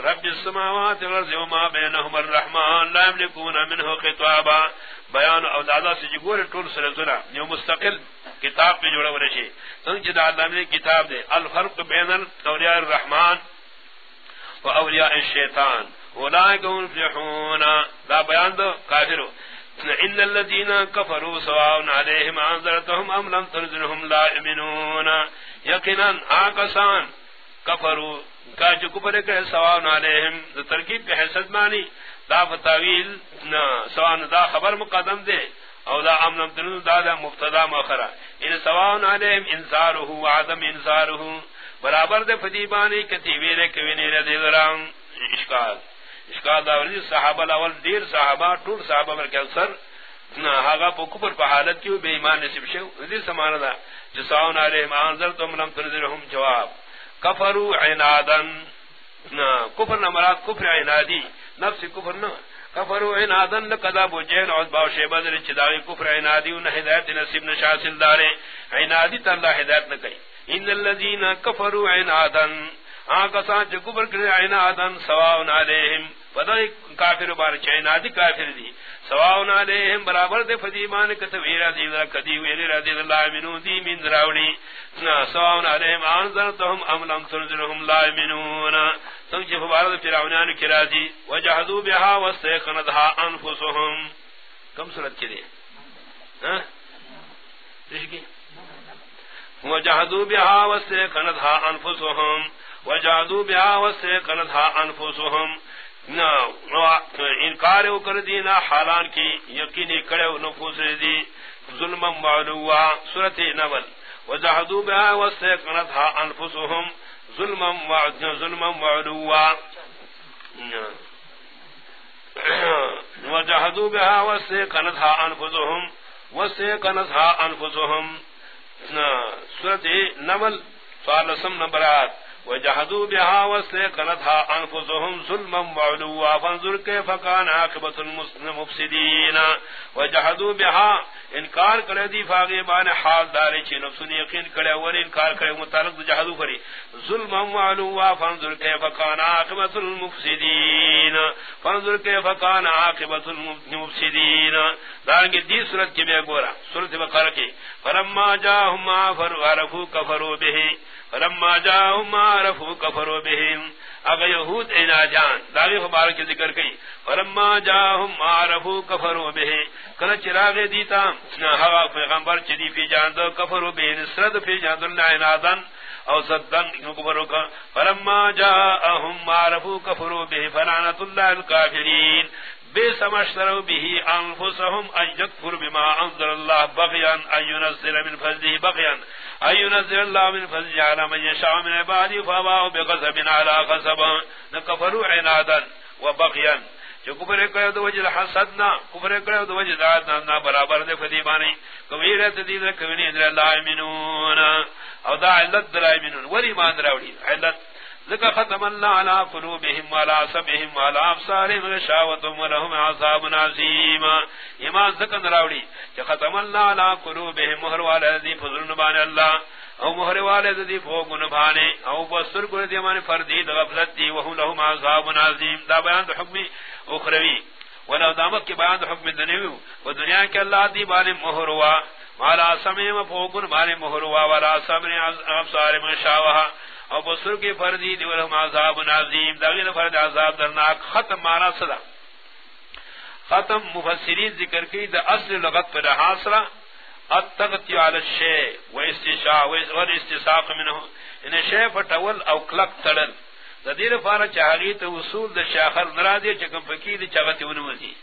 A: رب السماوات والارض وما بينهما الرحمن لا يملكون منه خطابا. بیان او دادا سے جگور ٹول سر زنا یو مستقل کتاب پہ جوڑا ورشی سنگ جدا اللہ نے کتاب دے الفرق بین اولیاء الرحمن و اولیاء الشیطان. اولئک هم دا بیان دو کافرو. ان الذين كفروا سواء عليهم انذرتهم ام لم تنذرهم لا يؤمنون يقينا اقسان كفروا کا جو کفر کے سواء عليهم ترکیب کے حسد معنی دا فتاویل سوان دا خبر مقدم دے، او دا امن تنو دا دا مفتدا مخرا ان سوان علیہم انصارہو وعدم انصارہو برابر دے فدیبانی کتی ویرے کوینی ردی درام، اشکال۔ اشکال دا صحابہ الاول دیر صحابہ طول صحابہ برکی اکثر ہاگا پا کپر پا حالت کیو بے ایمان نصب شو ردی سمانا دا جساون علیہم آنظرتم لم تنظرہم جواب۔ کفرو عنادن کفر نمرات کفر عنادی، نفس کفر نہ۔ کفر عنادن لقدا بو جہل اور باو شیبہ در چداوی کفر عنادی و ہدایت نصیب نشاسل دارے عنادی تا اللہ ہدایت نہ کئی۔ ان الذين كفروا عنادن آکسان چ کفر کرے عنادن سواء علیہم۔ بدای کافر بار چینادی کافر دی۔ سواء علیہم، برابر دے فدیمان کتویرا دی کدی ویری رضی اللہ منو دی من دراوڑی سواء علیہم انذرتهم ام لم تنذرهم لا يؤمنون سنگ فبارد فرعونان کی راضی وجہدو بها واستيقنتها انفسهم کم صورت ہاں؟ کے ہاں؟ وجہدو بها واستيقنتها انفسهم وجہدو بها واستيقنتها انفسهم انکار کر دینا حالان کی یقینی کڑے نفوس دی. ظلم معلوہ سورت نول وجہدو بها واستيقنتها انفسهم ظلم ظلم معلوا وجحدوا بها واستيقنتها انفسهم واستيقنتها انفسهم سورت نمل، سوال رسم نمبرات وجحدوا بها واستيقنتها انفسهم ظلما وعلوا. فانظر كيف كان عاقبه المفسدين. وجحدوا بها. انکار کرے دی فاغی بان حال دارے چھ نفس نے یقین کرے اور انکار کرے متعلق جہادو کرے ظلم وعلوا. فانظر كيف كان عاقبه المفسدين. فانظر كيف كان عاقبه المفسدين. دار کی دی صورت کے میں گورا. سورۃ بقرہ کی. فلما جاءهم ما فرعوا كفروا به فلما جاءهم عرفوا كفروا بهم. اگر یہود اینا جان داغی مبارک ذکر کی فلما جاءهم عرفوا كفروا به کل چراغ دیتا ہوا پیغمبر چدی فی جان دو کفروا به نصرت فی جان اللہ عنادن او صدن کفروا کا فلما جاءهم عرفوا كفروا به فلعنت الله الكافرين بے سمشتروا به انفسهم ان يكفر بما انزل الله بغيا ان ينزل من فضله بغيا ان ينزل الله من فضله على من يشاء من عباده فباءوا بغضب على غضب. نكفروا عنادا وبغيا. جو کفر کرے تو وجہ حسد نہ، کفر کرے تو وجہ ذات نہ، برابر دے فدی بانی. کبیر تدین کبنی اللہ امنون او دا علت درائمنون ولی مان راوڑی، علت ذکر ختم اللہ علی قلوبهم وعلى سبهم وعلى ابصارهم غشاوة ولهم عذاب عظیم. ایمان ذکر نراوڑی کہ ختم اللہ علی قلوبهم مہر والے ذی فضل نبان اللہ او مہر والے ذی فوق نبانے او بسر کو دی مان فردی غفلت دی وهم لهم عذاب عظیم. دا بیان دو حکم اخروی. ولو دامت کے بیان دو حکم دنیوی. و دنیا کے اللہ دی بانے مہر ہوا والا سمے فوق نبانے مہر ہوا والا سمے ابصارهم غشاوة او بسر کی فردی دیولہم عذاب نازیم داغین فرد عذاب درناک ختم مانا صدا ختم مفسرین ذکر کی دا اصل لغت پر حاصلہ التغتی علی الشیع و استشاع و استساق منہ انہیں یعنی شیع فتول او کلک تڑل دا دیر فارا چاہگی تا وصول دا شاخر نرازی چکم فکی دا چاگتی ونوزی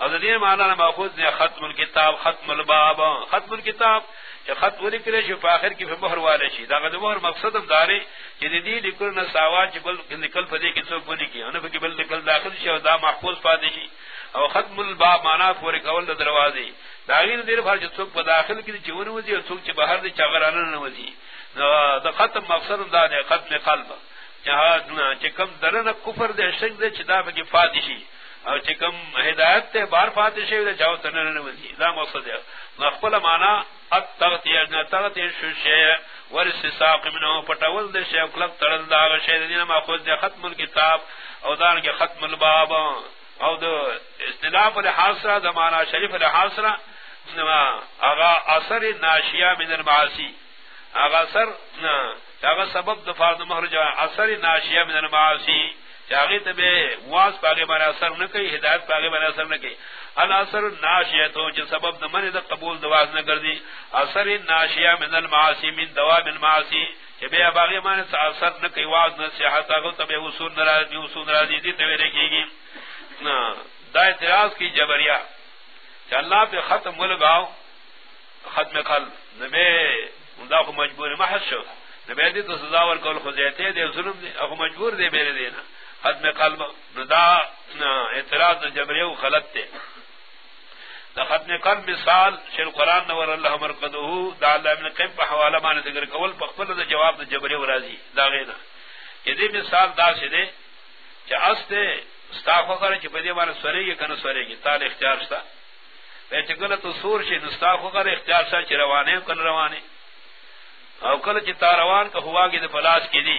A: او دا دیر مانا ماخوذ نے ختم الكتاب ختم الباب. ختم الكتاب کہ خط وہ نکلے شو فاخر کی مہر والے شی. دا غد مہر مقصد ہم دارے کہ دی نکل نہ ساوا چ بل نکل پدے کی. سو بنی کی ان بل نکل داخل شو دا محفوظ پادے شی. او ختم الباب معنا پورے کول دا دروازے داغین دیر بھر چ سوک داخل کی چون وزی او سوک چ باہر دی چغران نہ وزی. دا ختم مقصد دا نے ختم قلب. جہاں چ کم درن کفر دے شک دے چ دا بگی فاتشی او چکم ہدایت تے بار فاتح شوی دے چاو تنن نوزی دا مقصد ہے نخپل معنی پتاول دے کلک دینا دے ختم الكتاب او دانگی ختم الباب، او دو استلاف لحاصرہ شریف لحاصرہ آغا اثر ناشیہ من المعاسی آغا اثر آغا سبب دفار دمہرجا اثر ناشیہ من المعاسی چاگی تبے واس پاگے مانا اثر نہ کئی ہدایت پاگے مانا اثر نہ کئی الاثر ناشیہ تو جو سبب نہ من دا قبول دواز نہ کر دی اثر ناشیہ من المعاصی، من دوا من معاصی. کہ بے باغی مانا اثر نہ کئی واز نہ صحت اگو تبے وصول ناراضی وصول ناراضی دی تے رکھی گی. نا، دا اعتراض کی جبریا. کہ اللہ پہ ختم ملگاؤ ختم خل نبے دا کو مجبور محض شو. نبے دی تو سزا ور کول خو دیتے دے، ظلم دے، اخو مجبور دے میرے دینا. ختم قلب ندا اعتراض جبریو خلط تے۔ دا ختم قلب مثال شیر قرآن نور اللہ مرقدہو، دا اللہ ابن قیم پا حوالہ مانے ذکر کول، پا خپل دا جواب دا جبریو رازی دا غینا۔ کہ دی مثال دا سے دے، چا اس دے ستا خوکر چا پا دی مانے سورے گی کنا سورے گی تال اختیار شتا پہ چکل تو سور شی نستا خوکر اختیار شتا چا روانے کن روانے او کل چا تا روان کا ہوا گی دا پلاس کی دی۔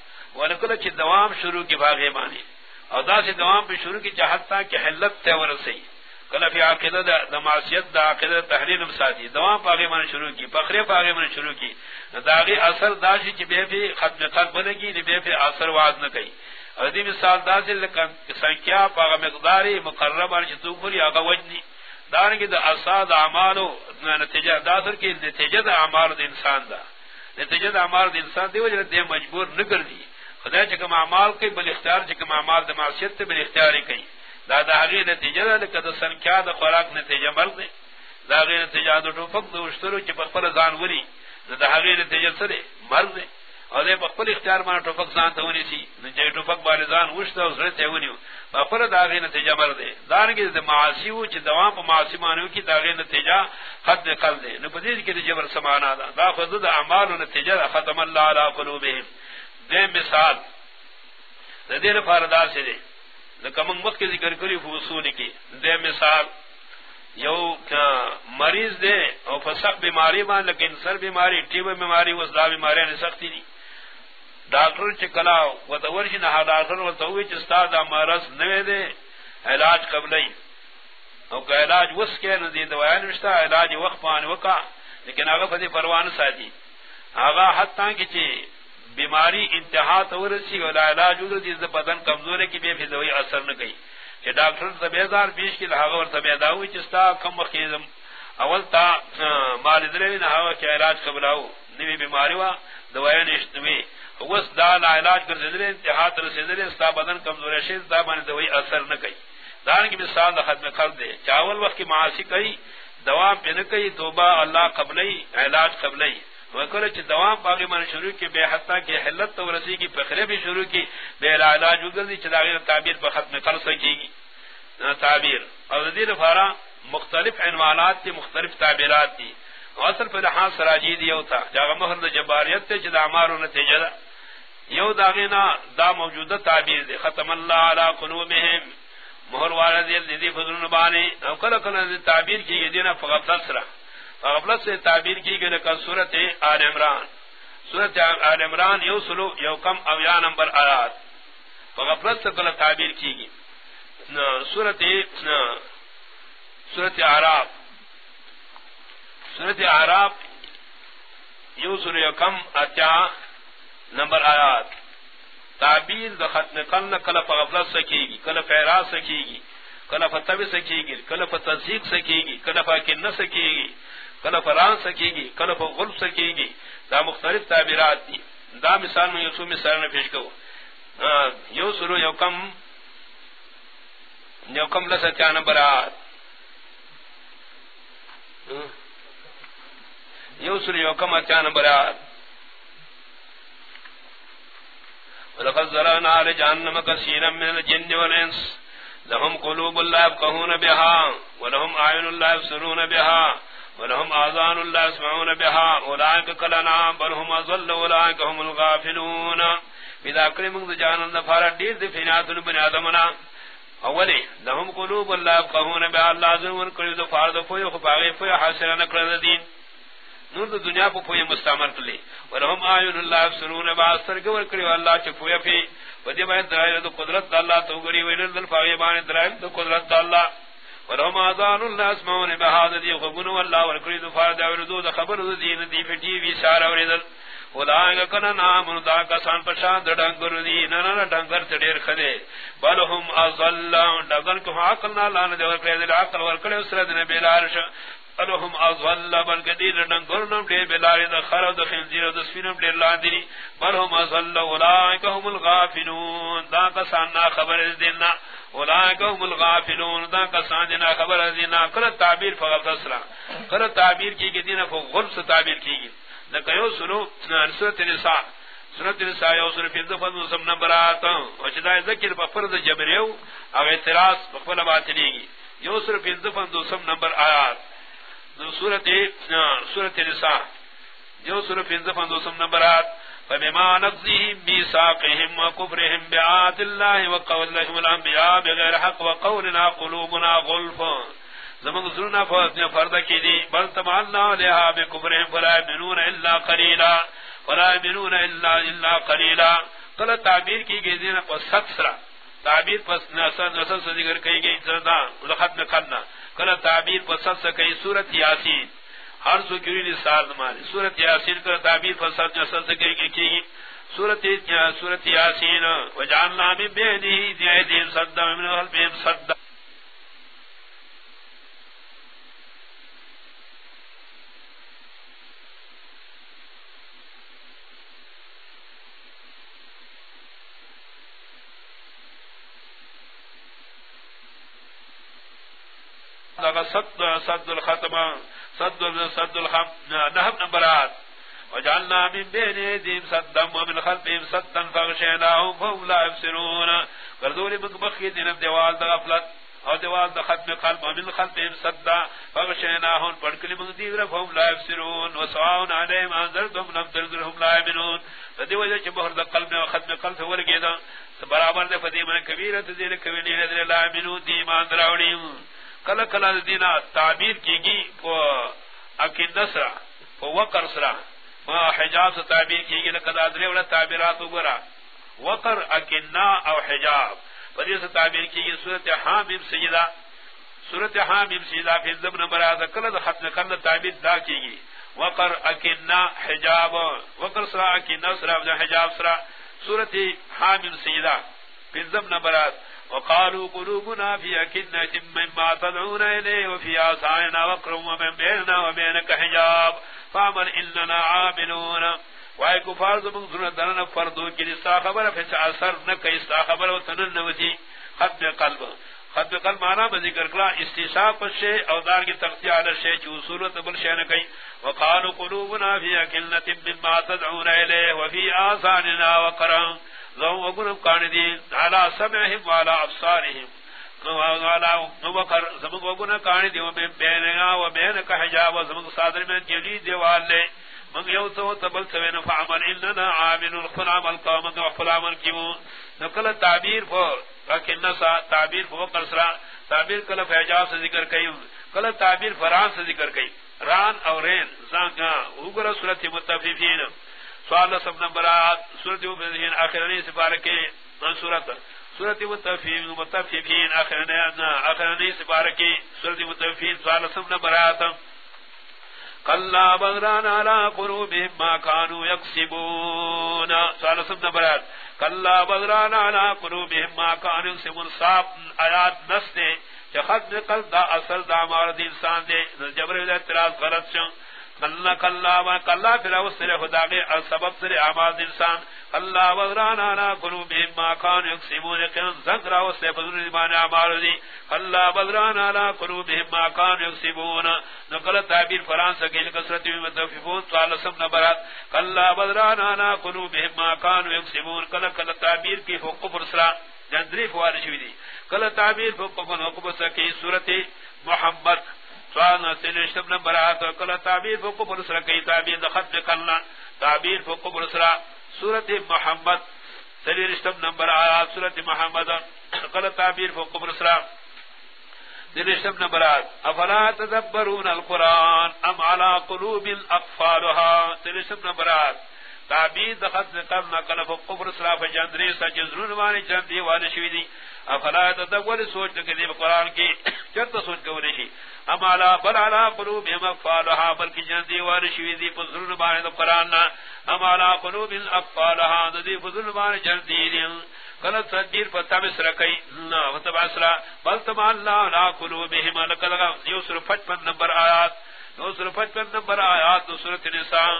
A: ولکل چ دوام شروع کی باغے مانی اور دا سے دوام پہ شروع کی چاہتا کہ حلت تے ورسی. کل فی عقیدہ دا دا معصیت دا عقیدہ تحلیل مسادی دوام پاگے من شروع کی. فخرے پاگے من شروع کی. داغی اثر داشی چ بے بھی ختم قلب بنے کی گی بے بھی اثر واز نہ کئی اور دی مثال دا سے لکن سنکیا پاگا مقداری مقرب ان تو پوری اگا وجنی دار کی دا اساد اعمال نتیجہ دا سر کی نتیجہ دا اعمال انسان دا نتیجہ دا عمال دا انسان دی وجہ دے مجبور نگر دی خدا چکم عمال کئی بل اختیار چکم عمال دا معصیت تے بل اختیاری کئی دا دا حقی نتیجہ دا لکہ دا سنکیا دا خوراک نتیجہ مرد دی. دا حقی نتیجہ دا ٹوفق دا اشترو چی پخبر زان ولی دا حقی نتیجہ سرے مرد دی؟ اور دے بخبر اختیار مانا ٹوفق زان تا ونی سی نجے ٹوفق بالی زان وشتا و سرے تے ونیو بخبر دا حقی نتیجہ مرد دی. دارنگی دا معاسی ہو چی دوام پا معاسی مانیو کی دا حقی نتیجہ خط قل دے نو پدید کی دا جبر سمانا دا دا خود دا عمال و نتیجہ دا ختم اللہ علا قلوبهم. دے مثال. دا دیر فاردار سے دے. لکمنگ مت کے ذکر کری فوصول کی. دے مثال. یو مریض دے او فسق بیماری مان لیکن سر بیماری ٹیب بیماری وزدا بیماری نے سختی دی. ڈاکٹر چکلا و تورش نہ ڈاکٹر و توی چستا دا مرض نوے دے، علاج قبلئی او کہ علاج وس کے نہ ندی دوایا نشتا، علاج وقت پان وکا. لیکن اگر فدی پروان ساتھی. آغا حتی کی چی بیماری انتہا تورسی ولا علاج ادھر جس بدن کمزور ہے کہ بے بھی اثر نہ گئی کہ ڈاکٹر طبیعتار بیش کی لہاغ اور طبیعت ہوئی چستا کم خیزم اول تا مال درے نہ ہوا کہ علاج قبلاو نوی بیماری وا دوائی نشتوی وس دا لا علاج کر زدرے انتہا تر سدرے ستا بدن کمزور ہے دا بن دوئی اثر نہ گئی دان کی مثال دا ختم کر دے چاول وقت کی معاشی کئی دوا پہ نہ کئی توبہ اللہ قبلئی علاج قبلئی وکر چ دوام باغی من شروع کی بے حتا کی حلت تو رسی کی فخرے بھی شروع کی بے علاج وگل دی چداغیر تعبیر پر ختم کر سکی گی تعبیر. اور دیر فارا مختلف عنوانات کی مختلف تعبیرات دی اصل پر لحاظ سراجی دیو تھا جاغ مہر دا جباریت تے چدا مارو نتیجہ دا یو داغینا دا موجودہ تعبیر دے ختم اللہ علی قلوبہم مہر والا دی دی فضل نبانی او کل کل تعبیر کی دینا فقط تسرہ غفلت سے تعبیر کی گئی کا صورت آل عمران۔ صورت آل عمران یو سلو یو کم اویا نمبر آیات۔ غفلت سے کل تعبیر کی گئی۔ صورت صورت عراب صورت عراب یو سلو یو کم اتیا نمبر آیات۔ تعبیر دا ختم کل کل غفلت سکی گی کل فیراز سکی گی کل فتب سکی گی کل تصدیق سکی گی کل فاکن سکی گی کل فران سکے گی کل غلب سکے گی دا مختلف تعبیرات دی. دا مثال میں یوسو مثال نے پیش کرو یو سرو یو کم یو کم لس کیا نمبر آت یو سرو یو کم اتیا نمبر آت ولقد ذرانا لجهنم كثيرا من الجن والانس لهم قلوب لا يفقهون بها، ولهم اعين لا يبصرون بها. ولهم آذان الله يسمعون بها، أولئك كلنا بل هم أظل أولئك هم الغافلون. بذا كلمة جانا نفارا دير دي فينات بن آدمنا. اولی لهم قلوب لا يفقهون بها. الله ذنون كريو دفار دفوي خفاغي فوي حاصل نقل دين. نور دا دنیا پا پوئی مستعمر کلی ولهم آیون اللہ افسرون با سرگور کری واللہ چا پوئی پی ودی باید درائل دا قدرت دا اللہ تو گری ویلن دل فاغی بانی درائل دا قدرت دا اللہ. ولهم آذان الله اسمعون بهذا دي خبن والله والكريد فارد وردود خبر دين دي في تي في سار اوردل خدای کنا نام دا کسان پشان دډنګر دي نه نه ډنګر تډیر خده بلهم اضل ډنګر کو عقل نه لان دی ورکړي د عقل ورکړي سره د نبی لارش. بلهم اضل بل کدی ډنګر نو بلاری د خر د خنزیر د سپینم ډیر لاندې بلهم اضل اولئک هم الغافلون دا کسان نا خبر دینه هم الغافلون دا کسان جنا خبر ازینا کل تعبیر فغلط اسرا کل تعبیر کی گی دینا غلط تعبیر کی گی لکہ یو سنو سورت نساء سورت نساء یو سورت پینزو فضل سم نمبر آتا وچدا ذکر پا فرد جبریو او اعتراض بخفل باطلی گی یو سورت پینزو فضل سم نمبر آیات سورت سورت نساء. یو سورت پینزو فضل سم نمبر آیات فبما نقضهم بيساقهم وكفرهم بآت الله وقولهم الأنبياء بغير حق وقولنا قلوبنا غلف. زمان ذرنا فوزن فرد کی دی بل تمعنا لها بكفرهم فلا يمنون إلا قليلا فلا يمنون إلا, إلا قليلا قل تعبیر کی گئی دینا پس ستسرا تعبیر پس نسل نسل سے ذکر کئی گئی زردہ ختم کرنا. کل تعبیر پسند ست کئی سورت یاسین. ہر سو کی سال مانی سورت یاسین کل تعبیر پسند جسد کی کی سورت سورت یاسین. وجعلنا من بینه دیئدین صدا من قلبهم صدہ صد صد الختم صد صد الخم نحب نمبرات وجعلنا من بين يديهم صدا ومن خلفهم صدا فغشيناهم فهم لا يبصرون. فردولي من بخي بخيت نبدوال دغفلت او دیوال دا ختم قلب، ومن خلفهم صدا فغشيناهم فردولي من ديور فهم لا يبصرون. وسواء عليهم انذرتهم لم تنذرهم لا يمنون فدیو جا چھ بہر دا قلب و ختم قلب ورگی برابر دے فدی من کبیرت دین کبیلی حضر لا يمنون دی ایمان دراؤڑی کل کل دینا تعبیر کی گی اکی نصرہ وقر سرہ حجاب سے تعبیر کی گئی لقد ادرے ولا تعبیرات وغیرہ وقر اکنا او حجاب. پدی سے تعبیر کی گئی سورۃ حامیم سجدہ سورۃ حامیم سجدہ پھر ضمن نمبر ہے کل ختم کرنا تعبیر دا کی گئی وقر اکنا حجاب. وقر سرا اکنا سرا حجاب سرا سورۃ حامیم سجدہ پھر ضمن نمبر آتا وقالوا قلوبنا في أكنة مما تدعون إليه وفي آسائنا وقر ومن بيننا وبينك حجاب. فعمل اننا عاملون. وای کفار زمون سن دنن فردو کی لسا خبر فچ اثر نہ کئی خبر و تنن نوتی خط قلب. خط قلب معنی ب ذکر کلا استشاف شے او دار کی تختی علی شے چ اصول تبل شے نہ وقالوا قلوبنا في اكنة مما تدعون اليه وفي آذاننا وقرا لو وقلوا كان دي على سمعهم وعلى ابصارهم و حجاب صادر میں جلی دیوال من یو تو تبل سوین فعمل اننا عامل فلام کیو نقل تعبیر لیکن تعبیر قصرا تعبیر کل فحجاب سے ذکر کئی کل تعبیر فران سے ذکر کئی ران اور رین، زانگا، اوگر صورت متففین سوال سب نمبرات صورت متففین آخرانی سفارکے صورت سورت متفین متفین اخرنی سبارکی سورت متفین سوال سمنا براتم کلا بغران على قلوبهم ما كانوا يكسبون سوال سمنا برات کلا بغران على قلوبهم ما كانوا يكسبون صاحب آیات نس دے خط قلب دا اصل دا مارد انسان دے جبر اعتراض غلط شن کلا کلا و کلا پھر اس سے خدا کے سبب سے اعمال انسان. اللہ وذرانا نا قلوبهم ما كان يكسبون كن ذكر و سے فضل ایمان اعمال دی. اللہ وذرانا نا قلوبهم ما كان يكسبون نقل تعبیر فرانس کے کثرت میں متفقون قال سب نبرات کلا وذرانا نا قلوبهم ما كان يكسبون کلا کلا تعبیر کی حقوق فرسرا جندری فوارش ہوئی دی. کلا تعبیر حقوق حقوق سکی سورت محمد سوان سلیشتب نمبرات کل تعبیر فو قبر سرا کئی تعبیر دا خط کرنا تعبیر فو قبر سرا سورت محمد سلیشتب نمبر آیات سورت محمد. کل تعبیر فو قبر سرا سلیشتب نمبرات افلا تدبرون القرآن ام علا قلوب اقفالها سلیشتب نمبرات تعبیر دا خط کرنا کل فو قبر سرا فجندری سا جزرون وانی چندی والی شویدی. افلا تدبر سوچ نکدی قرآن کی، چرت سوچ کولی شی۔ امالا بل علا قلوب اقفالها بلکی جن دیوان شوی دی فضل بان قرآن امالا قلوب اقفالها دی فضل بان جن دیدین غلط تدبیر فتبس رکی فتبسرا بل تمال لا علا قلوبهم لکلغا یوسر فتپن نمبر آیات۔ یوسر فتپن نمبر آیات سورت نساء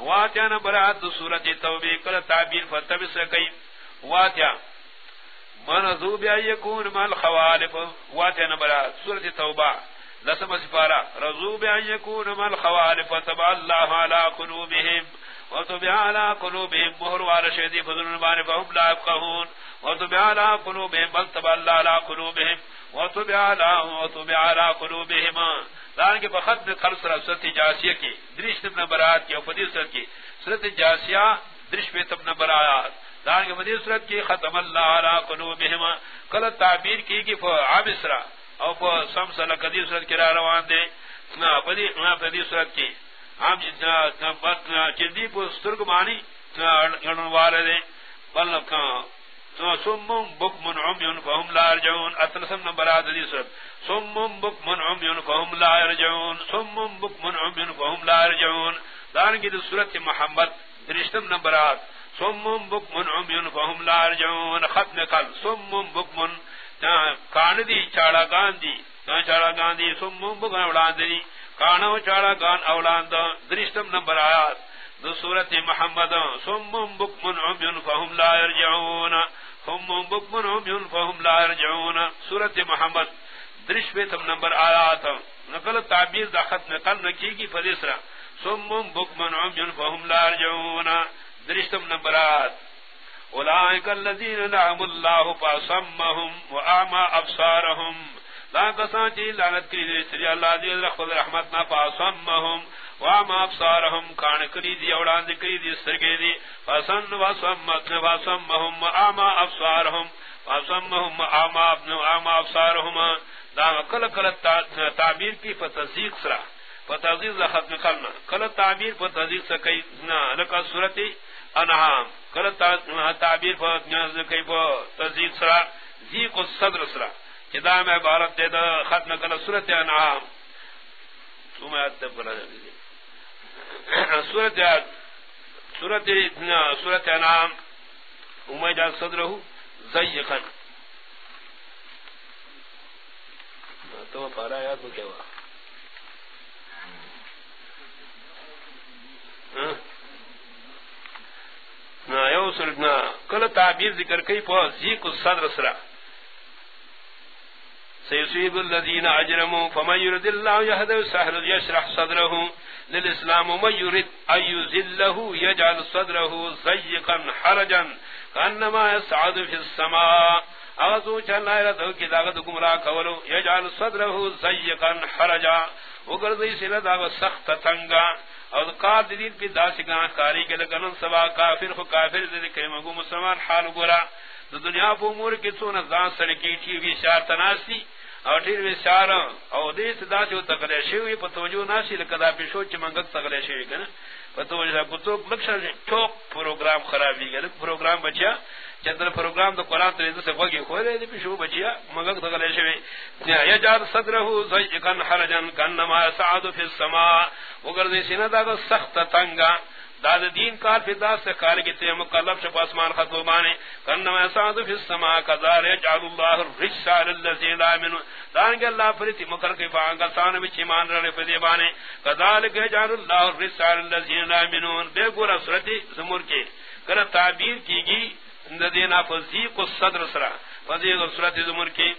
A: آيات سورة توبه قل تعبير فتبسكي واتيا من ذوب أن يكون مع الخوالف واتيا نمبر آيات سورة توبه لسم سفارا رضو بأن يكون من خوالف وتبع الله على قلوبهم وتبع على قلوبهم مهر وعلى شهدي فضل المعنى فهم لا يبقهون وتبع على قلوبهم بل تبع الله على قلوبهم وتبع على وتبع على قلوبهم دان کے بخط میں خرص رہا جاسیہ کی، درش تب نبرات کی افدی سرط کی۔ سرط جاسیہ درش پہ تب نبرات دان کے مدیر سرط کی، ختم اللہ علی قلوبهم کل تعبیر کی کہ فعابسرہ او په سم سره کدی صورت کې را روان دي نه پدی نه پدی صورت کې عام چې دی په سترګ باندې غنوار دي بل کا سمم بکمن عمین فهم لا يرجعون اتنسم نمبر آدھدی سب سمم بکمن عمین فهم لا يرجعون سمم بکمن عمین فهم لا يرجعون دارنگی دی صورت محمد درشتم نمبر آد سمم بکمن عمین فهم لا يرجعون ختم قل سمم بکمن کان دی چاڑا گان دی چاڑا گان دی سمم بکمن اولان دی کانو چاڑا گان اولان دا درشتم نمبر آیات دو صورت محمد. سمم بکمن عمین فهم لا يرجعون هم بکمن عمین فهم لا يرجعون صورت محمد. درش پہ نمبر آیا نقل تعبیر دا خط نقل نکی کی فدیسرا سمم بکمن عمین فهم لا يرجعون درش نمبر آت اولائک الذین نعم اللہ فاسمهم واعما ابصارهم لا کسان چی لعنت کری دی سری اللہ دی رحمت رحمتنا فاسمهم واما ابصارهم کان کری دی اولان دی کری دی، سرگی دی۔ فسن واسمت واسمهم واما ابصارهم واسمهم واما ابن واما ابصارهم دا کل کل تعبیر کی فتزیق سرا فتزیق ختم کرنا کل تعبیر فتزیق سکی نا لکا صورتی انہام کل تعبیر فتزیق سرا زیق الصدر سرا چدا میں عبارت دے دا ختم کل صورت انعام. تو میں آتے پر سورت سورت سورت نام امید صدر زیقن تو پارا یاد وہ کیا ہوا؟ ہاں؟ نا یو سرنا کل تعبیر ذکر کئی پو زیق الصدر سرا۔ سيصيب الذين أجرموا فمن يرد الله يهده سهل يشرح صدره للإسلام ومن يرد أن يزله يجعل صدره زيقا حرجا كأنما يسعد في السماء۔ اغزو چلا رتو کی داغت گمراہ کولو یجعل صدره زيقا حرجا۔ وگرزی سلا داغ سخت تنگا۔ اور قاد دین پی داسگاں کاری کے لگن سوا کافر خو کافر دے کریم گو مسلمان حال گورا۔ دنیا پو امور کی تو نہ زان سڑکی ٹی وی شار تناسی۔ او ډیر وشار او دې صدا چې تکلې شوی په توجو ناشي لکدا په شو چې منګت تکلې شوی کنه په توجو کو تو مکشر ټوک پروګرام خرابې ګل پروګرام بچیا۔ چندر پروګرام د قران ته دې څه وګي خو دې په شو بچیا منګت تکلې شوی. یا جار صدره زيقن حرجن کنما سعد فی السماء. وګرځي سینه دا سخت تنگا داد دین کار فدا سے کار کی تے مکلف چ آسمان خطو بانے کن سعد فی السماء قدار یجعل الله الرجس على الذين امنوا دان کہ اللہ فرتی مکر کے بانگا سان وچ ایمان رے فدی بانے کذالک یجعل الله الرجس على الذين امنوا بے گورا سورتی زمر کے کر تعبیر کی گی ندینا فزیق الصدر سرا. فزیق سورت زمر کی.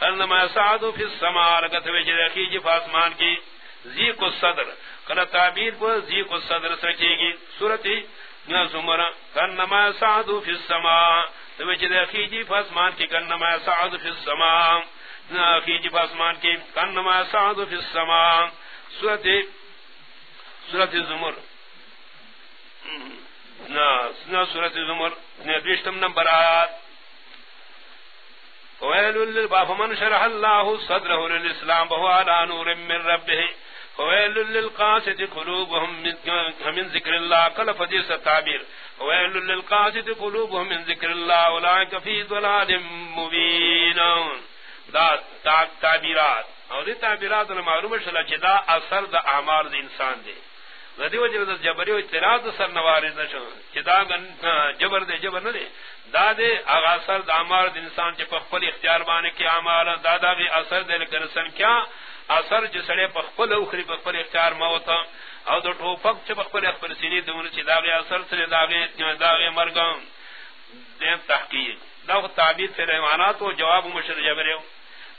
A: ان ما فی السماء. لگت وچ رکھی جی آسمان کی. زیق الصدر. کل تعبیر پر زی کو صدر سکی گی. سورتی زمر کنما سعدو فی السماء. تو وچ دے فاسمان جی کی. کنما سعدو فی السماء. خیجی فاسمان کی. کنما سعدو فی السماء. سورتی سورتی زمر. نا سورتی زمر. ندوشتم نمبر آیات. ویل للبا فمن شرح اللہ صدره للاسلام وهو على نور من ربه. فویل للقاسد قلوبهم من ذکر اللہ کل فدیس تعبیر. فویل للقاسد قلوبهم من ذکر اللہ اولئک فی ضلال مبین. دا تعبیرات. اور دی تعبیرات معلوم شلا چدا اثر دا اعمال دا انسان دے. ندی جی، وجہ دا جبری و اعتراض سر نوارد نشو۔ چدا جبر دے، جبر ندے۔ دا دے اغا اثر دا اعمال دا انسان چی پخپل اختیار بانے کی اعمال دا دا بھی اثر دے لکن سن کیا؟ اثر جسڑے پخپل اوخری پخپل اختیار موتا او دو ٹوپک چھ پخپل اخپل سینی دون چھ داغی اثر سر داغی داغی مرگم دیم تحقیق۔ دا خود تعبیر سے رحمانات و جواب مشر جبریو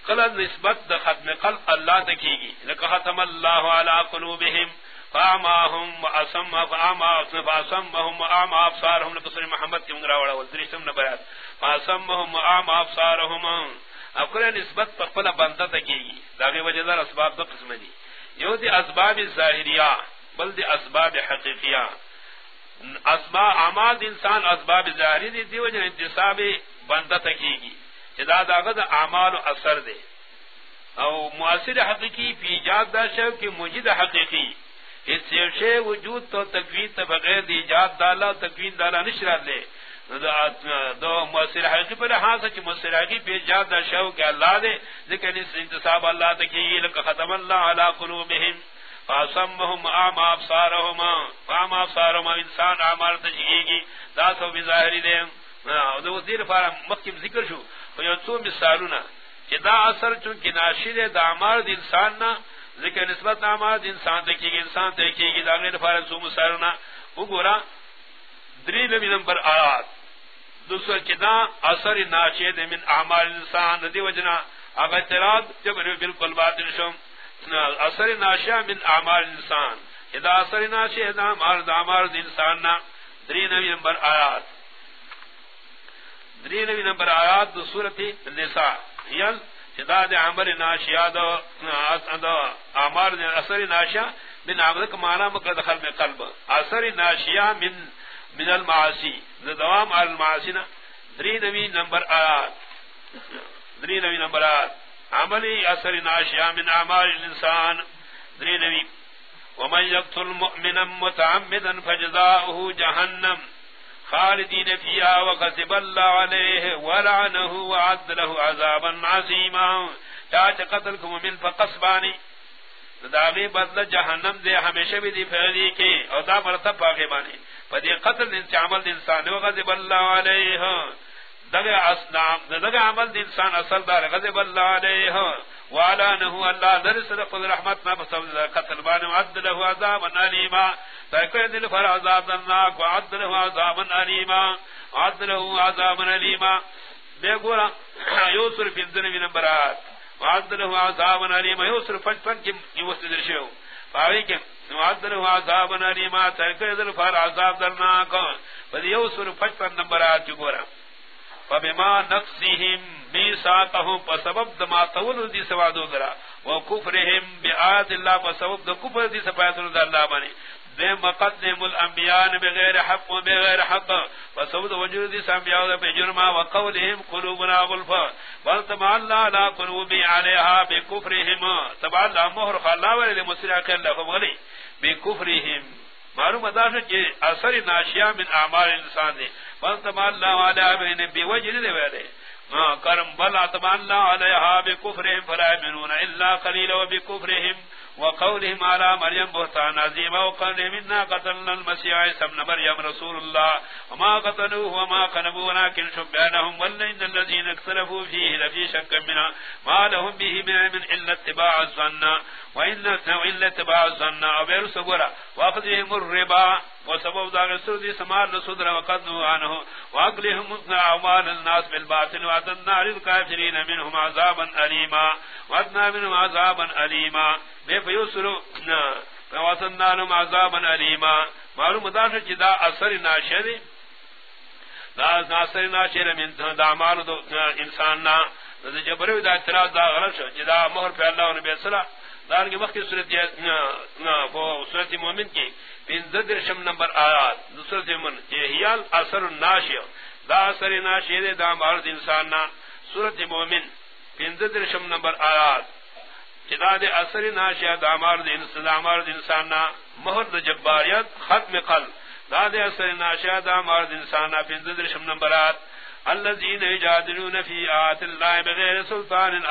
A: قلد نسبت دا ختم قلب اللہ تکی گی لکہ ختم اللہ علا قلوبہم۔ فاماهم واسم فاماهم فاسمهم ابصارهم محمد کی منگرا نبرات فاسمهم ابصارهم نسبت بندہ تکی داغی وجہ دار اسباب دو قسم دی یو دی اسباب ظاہریہ بل دی اسباب حقیقیہ اسباب اعمال انسان اسباب ظاہری دی دی وجہ انتصاب بندہ تکی گی جدا داغ اعمال و اثر دے۔ او معاصر حقیقی پی ایجاد دا شو کی مجید حقیقی اس سے وجود تو تکوین تا بغیر دی ایجاد دالا، تکوین دالا نشرات لے۔ دو مؤثر حقیقی پر ہاں سچ مؤثر حقیقی پہ جاد شو کہ اللہ دے۔ ذکر اس انتصاب اللہ تکی لک ختم اللہ علی قلوبہم۔ فاسمہم آم ابصارہم آم ابصارہم انسان اعمال تجیے گی۔ ذات و بظاہری دے۔ دو دیر فارا مخکم ذکر شو۔ یو تو مثالنا کہ دا اثر چونکہ ناشر دا اعمال انسان نہ ذکر نسبت اعمال انسان دیکھے گی، انسان دیکھے گی دا غیر فارا تو وہ گورا دری نبی نمبر آیات دوسرا چدا اثر ناشید من اعمال انسان، دی وجنا اگر اعتراض جب انہوں بالکل باطل شم اثر ناشیا من اعمال انسان۔ اذا اثر ناشا ناشید اعمال اعمال انسان نا دری نبی نمبر آیات۔ دری نبی نمبر آیات دو سورت النساء یل چدا دی عمل ناشیا دو اعمال اثر ناشیا من عمل کمانا مقرد خلق قلب. اثر ناشیا من من المعاصی. دوام المعاصی نا. دری نوی نمبر آیات. دری نوی نمبر آیات. عملی اثر ناشیا من اعمال الانسان. دری نوی. ومن يقتل مؤمنا متعمدا فجزاؤه جهنم خالدين فيها وغضب الله عليه ولعنه وعد له عذابا عظيما چاچ قتل کو مومن فقصبانی. داغی بدل جہنم دے ہمیشہ بھی دی فیدی کی او دا مرتب باقی بانی فدی قتل انس عمل انسان وغضب اللہ علیہ. دغه اسلام دغه عمل د انسان اصل دار غضب الله علیه والا انه الله درس رب رحمت ما بسبب قتل بان عد له عذاب الیما تکید دل فر عذاب الناک وعد له عذاب الیما عد له عذاب الیما. بے گورا یوسر فی الدنیا نمبرات وعد له عذاب الیما. یوسر 55 کی وسط درشو پاوی کے وعد له عذاب الیما تکید دل فر عذاب درناک بدی یوسر 55 نمبرات گورا فبما نقصهم ميثاقهم فسبب دما تول دي سوادو درا وكفرهم بآيات الله فسبب د كفر دي سپایت الله بني بے مقدم الانبیاء بغیر حق و بغیر حق. وسود وجود دی سنبیاء بے وقولهم قلوبنا غلفا والتمع اللہ لا قلوبی علیہا بے کفرهم تبع اللہ مہر خلا ولی مسرع کر لفظ غلی معلوم ادا ہے کہ اثر ناشیا من اعمال انسان نے فانتما اللہ علیہ بین بی وجہ دے ویلے کرم بل اتمان اللہ علیہ بکفرهم فلا منون الا قلیل و بکفرهم وقولهم على مريم بهتان عظيم وقال منا قتلنا المسيح عيسى ابن مريم رسول الله وما قتلوه وما قنبوا ولكن شبهنهم ولئن الذين اختلفوا فيه لفي شك منها ما لهم به من علم إلا اتباع الظن وإن إلا اتباع الظن أبير سبرا وأخذهم الربا وسبب ذلك سردي سمار لصدر وقدنوا عنه وأقلهم أعمال الناس بالباطل وأدنا للكافرين منهم عذابا أليما. وأدنا منهم عذابا أليما. بے فیوسرو واسندانم عذابا علیما معلوم دا جدا اثر ناشر دا اثر ناشر من دا عمال دو انسان نا. دا جبروی دا اعتراض دا غلط شو جدا مہر پہ اللہ و نبی صلی دار کی مخی صورت صورت مومن کی. پینزدر شم نمبر آیات. صورت مومن یہ اثر الناشر دا اثر ناشر دا عمال انسان نا. صورت مومن پینزدر شم نمبر آیات. چدا دے اثر ناشیا دامار دے انسان دے انسان نا. مہر دے جباریت ختم قل دا دے اثر ناشیا دامار دے انسان نا. پنځه درشم نمبرات الذين يجادلون في آيات الله بغير سلطان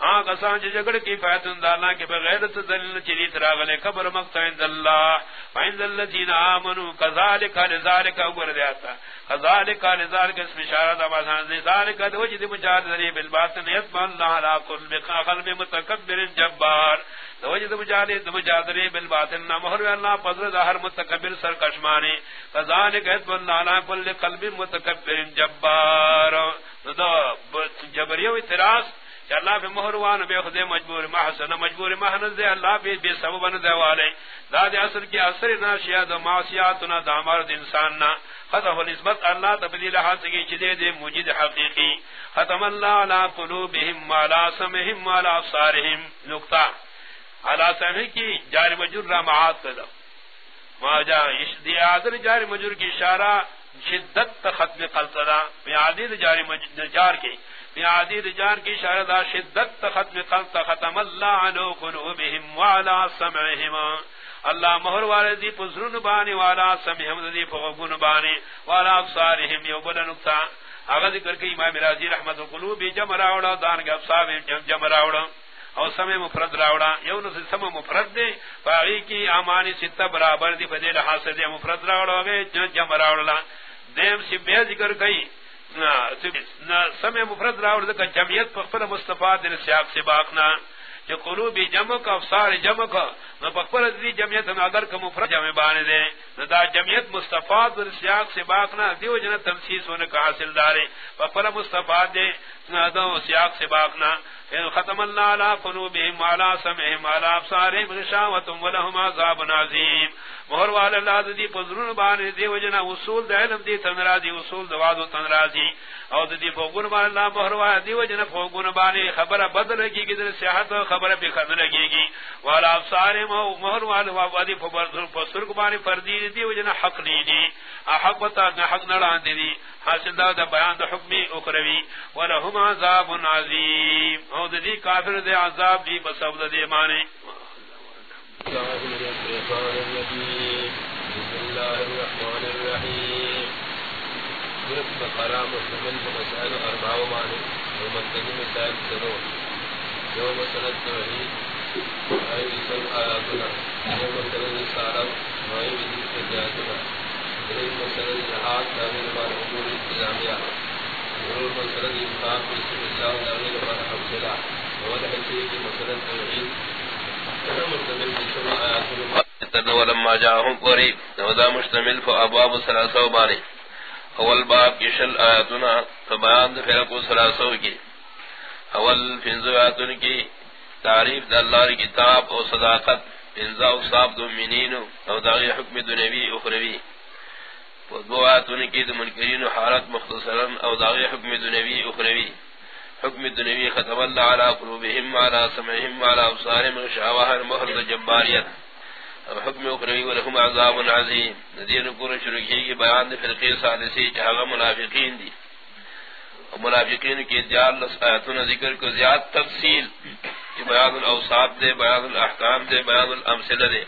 A: اتاهم آگا سانچ جگڑ کی فیتن دالا کے بغیر دلیل چلی تراغلے قبر مقتا عند اللہ فعند اللذین آمنوا کذالک لذالک اگر دیاتا۔ کذالک لذالک اسم اشارت آباسان لذالک دوجد مجاد ذریع بالباطن یتم اللہ علا قلب قلب متکبر جبار۔ دوجد مجاد مجاد ذریع بالباطن محر اللہ پذر ظاہر متکبر سرکشمانی۔ کذالک یتم اللہ علا قلب متکبر جبار۔ جبریو اتراس اللہ پہ مہروان بے خدے مجبور محسن مجبور محنز دے اللہ پہ بے سبب دے والے داد اثر کی اثر ناشیا دو معصیاتنا دامار انسان نا خطف نسبت اللہ تبدیل حاصل کی چدے دے مجد حقیقی ختم اللہ علی قلوبہم والا سمہم والا ابصارہم نقطہ علی سمہ کی جاری مجر رمعات کدو ما جا اشدی آدر جاری مجر کی اشارہ شدت ختم قلطرہ بیعادی جاری مجر جار کی عادی رجان کی شاردا شدت ختم قلت ختم اللہ عنو قلوبهم وعلا سمعهم اللہ مہر والے دی پزرن بانی والا سمہم دی فغن بانی والا ابصارہم، یو بل نقصان اگر ذکر کی امام راضی رحمت القلوب جمع راوڑا دان کے ابصار جمع راوڑا. اور سمے مفرد راوڑا. یو نو سم مفرد دے باقی کی امانی ستہ برابر دی فدی لحاظ دے مفرد راوڑا گے جمع راوڑا. دیم سی بے ذکر کئی سمے مفرد راوڑا کا جمعیت پر مصطفیٰ دن سیاق سے باقنا جو قلوبی جمع کا، افسار جمع کا، نو بکفر دی جمعیت ہم اگر کا مفرد جمع بانے دے، نو دا جمعیت مصطفیٰ دن سیاق سے باقنا دیو جنہ تمسیس ہونے کا حاصل دارے بکفر مصطفیٰ دے دو سیاق سے باقنا ختم اللہ علا قلوبهم علا سمعهم علا ابصارهم غشاوة ولهم عذاب عظیم۔ مہر والا اللہ دی پزرون بانے دی وجنا اصول دا علم دی تنرازی اصول دا وعد تنرازی او دی فوقون بانے اللہ مہر والا دی وجنا فوقون بانے خبر بدل کی گی در صحت خبر پہ خبر لگے گی۔ والا ابصارهم مہر والا وادی پسرک بانے فردی دی وجنا حق نہیں دی۔ حق بتا حق نڑان دی۔ حاصل دا دا بیان دا حکمی اخروی ولهم عذاب عظیم. او دا دی کافر دے عذاب دی بسبب دے مانے
B: حرام مستمل مسائل اربع معنی مسائل سنو يوم سنة توحيد أي بسم آياتنا يوم سنة السارة وأي بذل كجاتنا إليه مسألة الجهاد تابين بار أمور الإسلامية ورور مسألة الإنفاق بسم الله تابين بار حمسلا ووضح الشيء مسألة توحيد ولما جاءهم قريب وذا مشتمل فأبواب ثلاثة باري اول باب کی شل آیاتنا فبیان فرق و سلاسو کی اول فنزو آیاتن کی تعریف دا اللہ کتاب و صداقت انزا و صاحب دو منین او داغی حکم دنوی اخروی۔ دو آیاتن کی دا منکرین و حالت مختصرا او داغی حکم دنوی اخروی. حکم دنوی ختم اللہ علا قلوبهم علا سمعهم علا ابصارهم غشاوہر مہر دا جباریت. حکم اخروی ولهم عذاب عظیم. ندین کور شروع کی بیان دی فرقی سالسی چاہا منافقین دی. منافقین کی دیار لسایتون ذکر کو زیاد تفصیل. کی بیان الاوصاب دے، بیان الاحکام دے، بیان الامثل دے.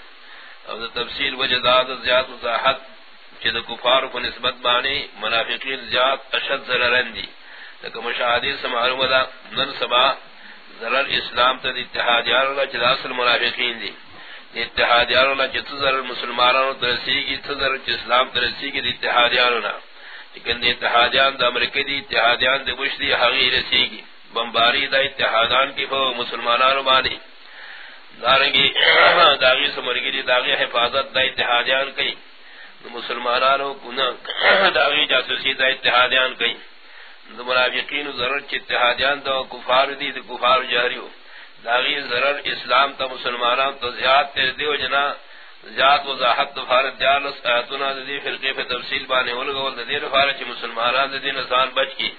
B: اور تفصیل وجداد زیاد وضاحت چی دا کفار کو نسبت بانی منافقین زیاد اشد ضررن دی لیکن مشاہدی سے معلوم دا نن سبا ضرر اسلام تا دی اتحادیار اللہ چی دا اصل منافقین دی اتحادیانو نا چی تزر مسلمانانو ترسی کی تزر چی اسلام ترسی کی اتحادیانو نا لیکن دی اتحادیان دا امریکی دی اتحادیان دی بش دی حقی رسی کی بمباری دا اتحادان کی فو مسلمانانو بانی دارنگی داغی سمرگی دی داغی حفاظت دا اتحادیان کئی مسلمانانو کنا داغی جاسوسی دا اتحادیان کئی. دا منافقین ضرور چی اتحادیان دا کفار دی دا کفار جاریو داغی ضرر اسلام تا مسلمانان تو زیاد تیر دیو جنا، زیاد وضاحت فارت جالس آیتنا دی فرقی فی تفصیل بانے ولگول دی رفارت چی مسلمانان دی نسان بچ کی.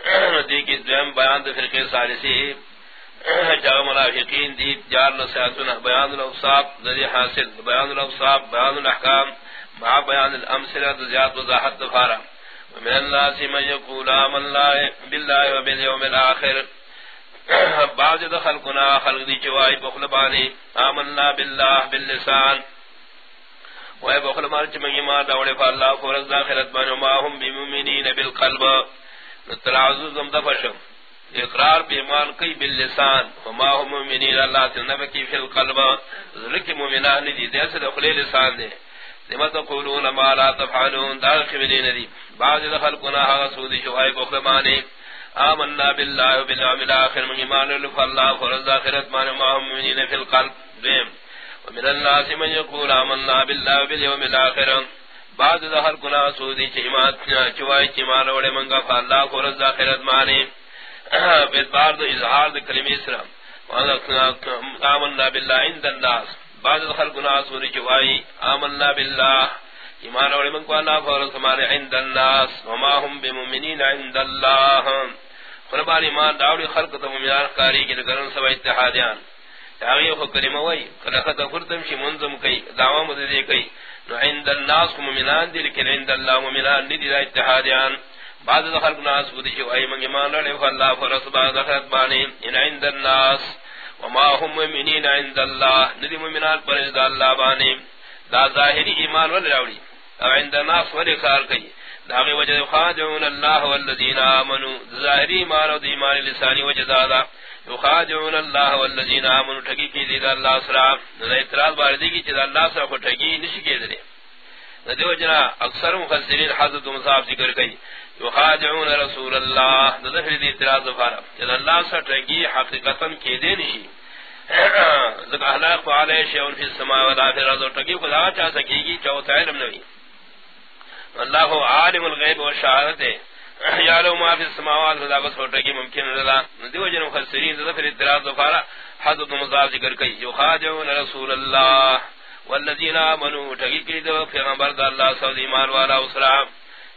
B: دی کی دویم بیان دی فرقی سالسی جاگ منافقین دی جالس آیتنا بیان الاوصاب دی حاصل، بیان الاوصاب بیان الاحکام. مع بیان الامثلہ زیاد وضاحت فارت ومن الناس من يقول آمن بالله وباليوم الآخر بعض دخل کنا خلق دی چوائی بخل بانی. آمنا باللہ باللسان. وی بخل مار چمگی مار دوڑے فا اللہ فورز داخلت بانی وما هم بمومنین بالقلب. نتلعزوز ام دفشم اقرار بیمان کئی باللسان. وما هم مومنین اللہ تنبکی فی القلب. ذلک مومنان دی دیس دخلی لسان دے. لما تقولون ما لا تفعلون داخل بلین دی بعض دخل کنا حغسودی چوائی بخل آمنا بالله وباليوم الآخر من إيمان لف الله فرز آخرت ما نماهم منين في القلب. دیم ومن الناس من يقول آمنا بالله وباليوم الآخر. بعد ظهر كنا سودي چیمات چوائی چیمان وڑے منگا فاللہ فرز آخرت مانی بیدبار دو اظہار دو کلمی اسرام آمنا بالله عند الناس. بعد ظهر كنا سودي چوائی آمنا بالله ایمان اور من کو اللہ فرض ہمارے عند الناس، وما هم بمؤمنین عند اللہ. قربان ایمان داوری خلق تو مومنان کاری کی کرن سو اتحادیان. تاغی کو کلمہ وئی کلا فرتم شی منظم کئی دعوا مددی کئی. نو عند الناس مومنان دی، لیکن عند اللہ مومنان دی اتحادیان. بعض خلق ناس بدی شو من ایمان لے اللہ فرض بعد خط بانی. ان عند الناس.
A: وما هم مؤمنین عند الله ندی مؤمنان پر از اللہ بانے. دا ظاہری ایمان ول راوی او عند الناس ول کار کئی. دا غی وجہ خادعون اللہ والذین آمنوا. ظاہری ایمان و ایمان لسانی وجہ دا یخادعون اللہ والذین آمنوا. ٹھگی کی دی دا اللہ سرا. دا اعتراض باردی کی چیز اللہ سرا کو ٹھگی نشی کے دلے ندی وجہ اکثر مفسرین حضرت مصاب ذکر کئی. یخادعون رسول اللہ. دفر دی اعتراض فارا چیز اللہ سرا ٹھگی حقیقتا کی دے نشی ذکر احلاق علیہ شیعون فی السماء و دافر رضو ٹھگی خدا چاہ سکی گی چوتا علم نوی اللہ عالم الغیب و شہادت یعلم ما فی السماوات و ذاقت ہوٹکی ممکن رضا دیو جن مخصرین ذکر اعتراض دفارا حضرت مضاف ذکر کئی یخادعون رسول اللہ والذین آمنوا. تحقیقی دو پیغمبر دا اللہ صلی ایمان والا اسرا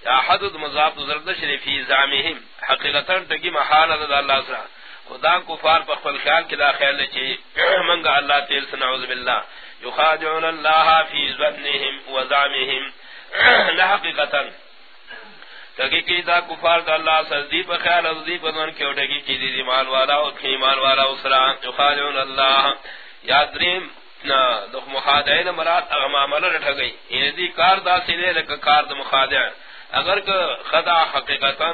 A: یا حضرت مضاف ذکر شریفی زعمهم حقیقتا تکی محالت دا اللہ اسرا خدا کفار پر خپل خیال کی خیال چی منگا اللہ تیل سنعوذ باللہ. یخادعون اللہ فی ظنهم و زعمهم لحقیقتا تحقیقی دا کفار دا اللہ سردی پا خیال ازدی پا دن کے اٹھکی کی دی ایمان والا او کی ایمان والا اسرا یخادعون اللہ. یاد ریم دخ مخادعین مرات اغمامل رٹھا گئی. یعنی دی کار دا سیدے لکا کار دا مخادع اگر کہ خدا حقیقتا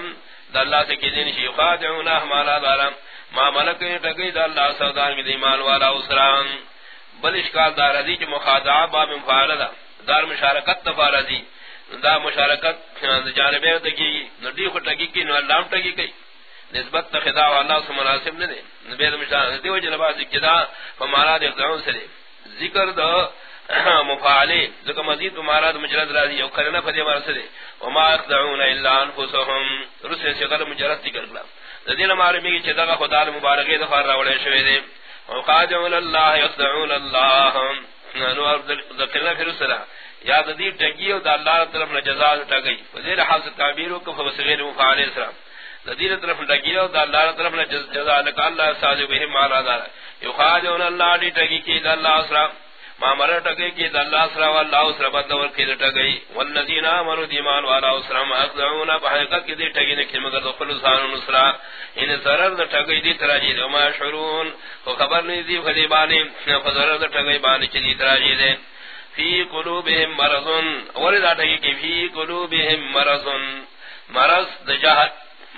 A: دا اللہ سے کی دین شی یخادعون احمالا دارا. معاملک رٹھا گئی دا اللہ سردان کی دی والا اسرا بل اشکال دار رضی چی مخادعہ باب مفعال دا دار مشارکت تفارا دی دا مشارکت جانبے دکی نڈی خو ٹکی کی نو اللہ ٹکی کی نسبت تا خدا اللہ سے مناسب نہ دے نبی مشارکت دی وجہ نبا دا فمارا دے اقدعون ذکر دا مفاعلی ذکر مزید مارا مجرد راضی او کرنا فدی مارا دے وما اقدعون الا انفسهم. رسل سے قدر مجرد ذکر کلا دین معلومی کی چدا خدا مبارکی دفار راولے شوی دے وقادعون اللہ یقدعون اللہ نو ذکرنا پھر سرا یا دی ٹگی او دا اللہ طرف نہ جزا ٹگئی وزیر حال تعبیر کو فصغیر مفعال السلام ندیر طرف ٹگی او دا اللہ طرف نہ جزا لك اللہ ساز به مالا دار. یخاجون اللہ دی ٹگی کی دا اللہ اسرا ما مر ٹگی کی دا اللہ اسرا والله اسرا بدور کی ٹگئی والذین امنوا ایمان والا اسرا ما اخذون بحقیقت کی دی ٹگی نے کہ مگر دخل سان نصرا. ان ضرر دا ٹگئی دی تراجی دی ما شعرون خبر نہیں دی خدیبانی فضرر دا ٹگئی بانی چلی تراجی دے. فی قلوبهم مرض ورد آٹھا کہ فی قلوبهم مرض مرض دا جہت.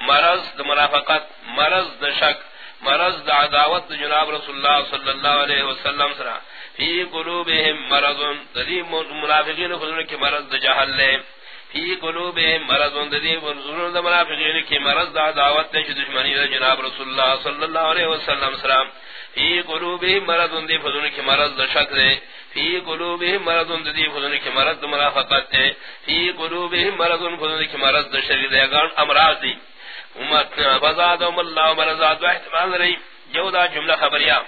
A: مرض دا منافقت. مرض دا شک. مرض دا عداوت دا جناب رسول اللہ صلی اللہ علیہ وسلم سرا. فی قلوبهم مرض دا منافقین خضر کی مرض دا جہل لے. فی قلوبهم مرض دا منافقین کی مرض دا عداوت دا دشمنی دا جناب رسول اللہ صلی اللہ علیہ وسلم سرا. فی قلوبهم مرض دی فضل کی مرض دا شک دے فی قلوبهم مرض دی فضل کی مرض دا منافقت دے فی قلوبهم مرض فضل کی مرض دا شر دے گان امراض دی امت فزادهم اللہ مرضات و احتمال رہی جو دا جملہ خبریا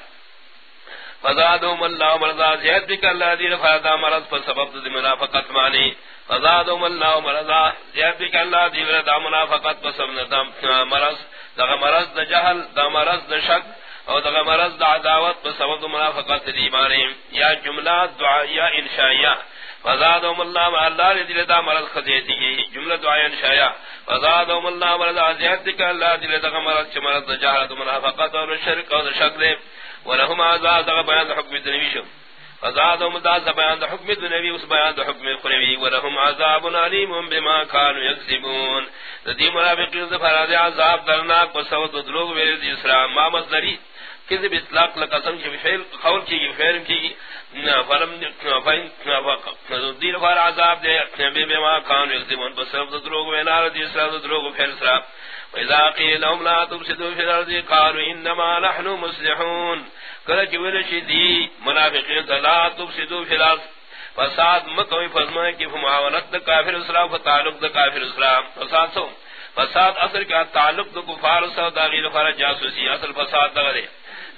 A: فزادهم اللہ مرضات زیاد بک اللہ دی رفادا مرض پر سبب دی منافقت مانی فزادهم اللہ مرضات زیاد بک اللہ دی رفادا منافقت پر سبب مرض، دا مرض دا جہل، دا مرض دا شک او دغه مرض د عداوت په سبب منافقت دی باندې یا جمله دعائیہ انشائیہ۔ فزادهم الله ما الله دې دا مرض خدیتی کی جمله دعائیہ انشائیہ فزادهم الله مرض ازیات کی الله دې دغه مرض چې مرض د منافقت او شرک او شک دې ولهم عذاب دغه بیان حکم دنیوی شو فزادهم دا بیان د حکم دنیوی اوس بیان د حکم خروی ولهم عذاب علیم بما كانوا یکذبون دې منافقین ز فراد عذاب درناک په سبب دروغ ویل دي اسلام ما مصدری کذب اطلاق لقسم کی فعل قول کی فعل کی فلم فین دیر فار عذاب دے بے بے ما کان یذبون بس دروغ و نار دی اسلام دروغ پھر سرا. واذا قيل لهم لا تفسدوا في الارض قالوا انما نحن مصلحون. کل کی ول شدی منافقین لا تفسدوا في الارض. فساد مکوی فرمائے کہ معاونت کافر اسلام تعلق د کافر اسلام فساد سو. فساد اصل کا تعلق د کفار سو داغی فر جاسوسی، اصل فساد دغه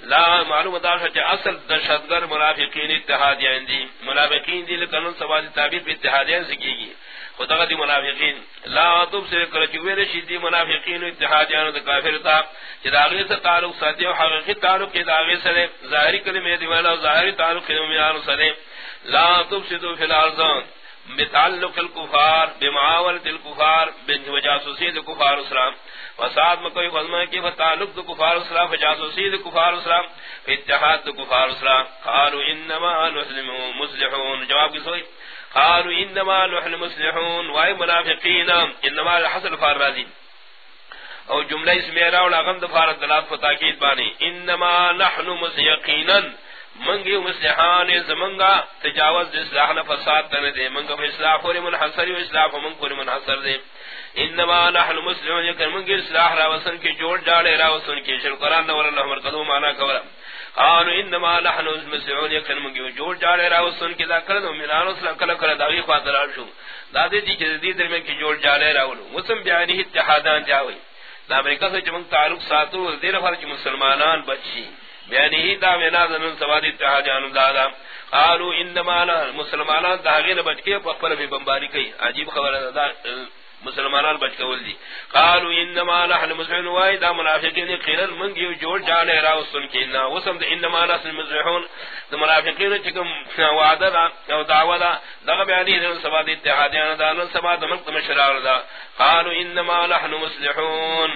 A: لا معلوم دا کہ اصل دہشتگر منافقین اتحادیاں دی منافقین دی لکنن سوال تعبیر پہ اتحادیاں سکی گی خدا دی منافقین. لا تب سے کر چویر شدی منافقین اتحادیاں دا کافر تا جداغی سے تعلق ساتھی و حقیقی تعلق کی داغی سے ظاہری کلمہ دی والا ظاہری تعلق کی مومنان سے لا تب سے دو فی الارضان بتعلق الكفار بمعاولة الكفار بجاسوسي الكفار اسلام۔ وسعد مكوي خدمه کی فتعلق الكفار اسلام فجاسوسي الكفار اسلام في اتحاد الكفار اسلام۔ قالوا انما نحن مصلحون۔ جواب کی سوئی قالوا انما نحن مصلحون۔ واي منافقين انما الحصل فارازين او جملہ اس میں راولا غند فارد دلات فتاکید بانی۔ انما نحن مسیقینا منگی مسلحان زمنگا، تجاوز دے اصلاح نہ فساد تن دے، منگا اصلاح اور منحصر و اصلاح من کو منحصر دے۔ انما نحن مسلمون یکن منگی اصلاح را وسن کی جوڑ جاڑے را وسن کی شر قران نور اللہ مرکدو مانا کورا۔ قالوا انما نحن مسلمون یکن منگی جوڑ جاڑے را وسن کی دا ذکر دو میران اسلام کلا کلا داغی خاطر شو۔ دادی دی کہ دی در کی جوڑ جاڑے را ولو۔ مسلم بیانی اتحادان جاوی دا امریکہ سے جمن تعلق ساتو دیر فرق مسلمانان بچی۔ یعنی ہی دا مینا زنن سوادی تہا اتحاجان دادا قالو انما مسلمانان داغین بچ کے پخبر بھی بمباری کئی۔ عجیب خبر دا مسلمانان بچ کول دی۔ قالو انما نحن مسلمون وای دا منافقین قیلن منگی جوڑ جانے را سن کے۔ نا وسم انما نحن مسلمون دا منافقین چکم وعدہ دا او دعوہ دا۔ دا بیانی دا سباد اتحادیان دا نن سباد ملک مشرار دا۔ قالو انما نحن مسلمون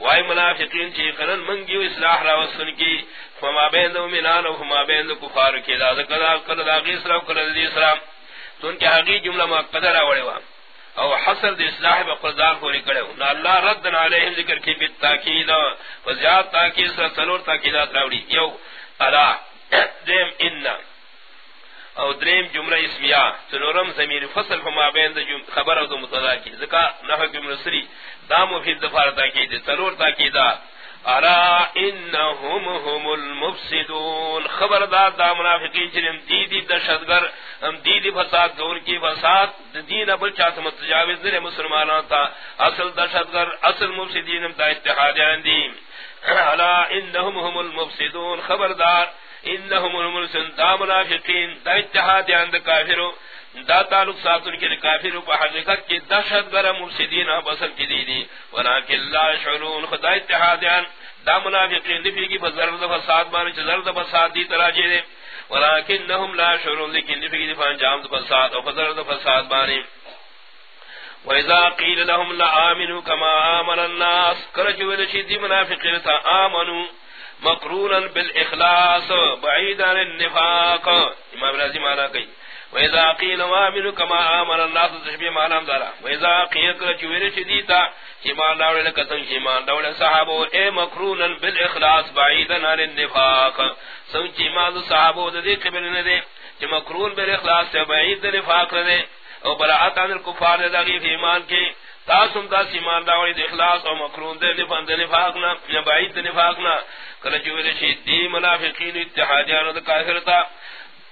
A: وای منافقین چی قرن منگی اصلاح را وسن کی، فما بین دو منان و فما بین دو کفار کی. دا کدا کدا غیسرا کدا دی اسلام تو ان کے حقی جملہ مقدر آوڑے وام او حصر دی اصلاح با قرآن کو نکڑے نا اللہ ردن علیہم ذکر کی بیت تاکید و زیاد تاکید سر سلور تاکیدات راوڑی یو، الا دیم اننا او دریم جملہ اسمیہ سنورم زمین فصل فما بین دا خبر او دا متضا کی. ذکا نحق جملہ سری. دامو فی دفار تاکید سلور تاکیدات ارا انہم هم المفسدون. خبردار دا منافقین چنم دیدی دشتگر ہم دیدی فساد دور کی فساد دین ابل چاہتا متجاوز در مسلمانان تا اصل دشتگر اصل مفسدین دا اتحادیان دی ارا انہم هم المفسدون. خبردار انہم هم المفسدون. دا منافقین، دا اتحادیان دا کافروں دا تعلق ساتن کے کافر په حقیقت کې دہشت گرم مرشدین بسر کی دی دی ولکن لا شعرون خدا اتحادیان، دا منافقین دی کی بزرد فساد مان زرد فساد دی تراجے دے ولکنهم لا شعرون لیکن دی کی فان جام فساد او بزرد فساد بانی وَإِذَا قِيلَ لَهُمْ لَآمِنُوا كَمَا آمَنَ النَّاسِ كَرَجُوا لَشِدِّ مُنَافِقِينَ آمَنُوا، مَقْرُونًا بِالْإِخْلَاصِ، بَعِيدًا النِّفَاقِ امام رازی معنی کئی وإذا قيل وامن كما آمن الناس تشبيه معنى دارا وإذا قيل كلا چوير شديتا شمان داوله لكتن شمان داوله صحابو اے مقرونا بالإخلاص بعيدا عن النفاق. سن شمان صحابو دي قبل ندي چه مقرون بالإخلاص سے بعید نفاق ندي او براعت عن الكفار داغی في ایمان کی تاسم دا سیمان داولی دی اخلاص، او مقرون دے نفاق دے نفاقنا یا بعید دے نفاقنا کلا چویر شدی منافقین اتحادیان دا کافرتا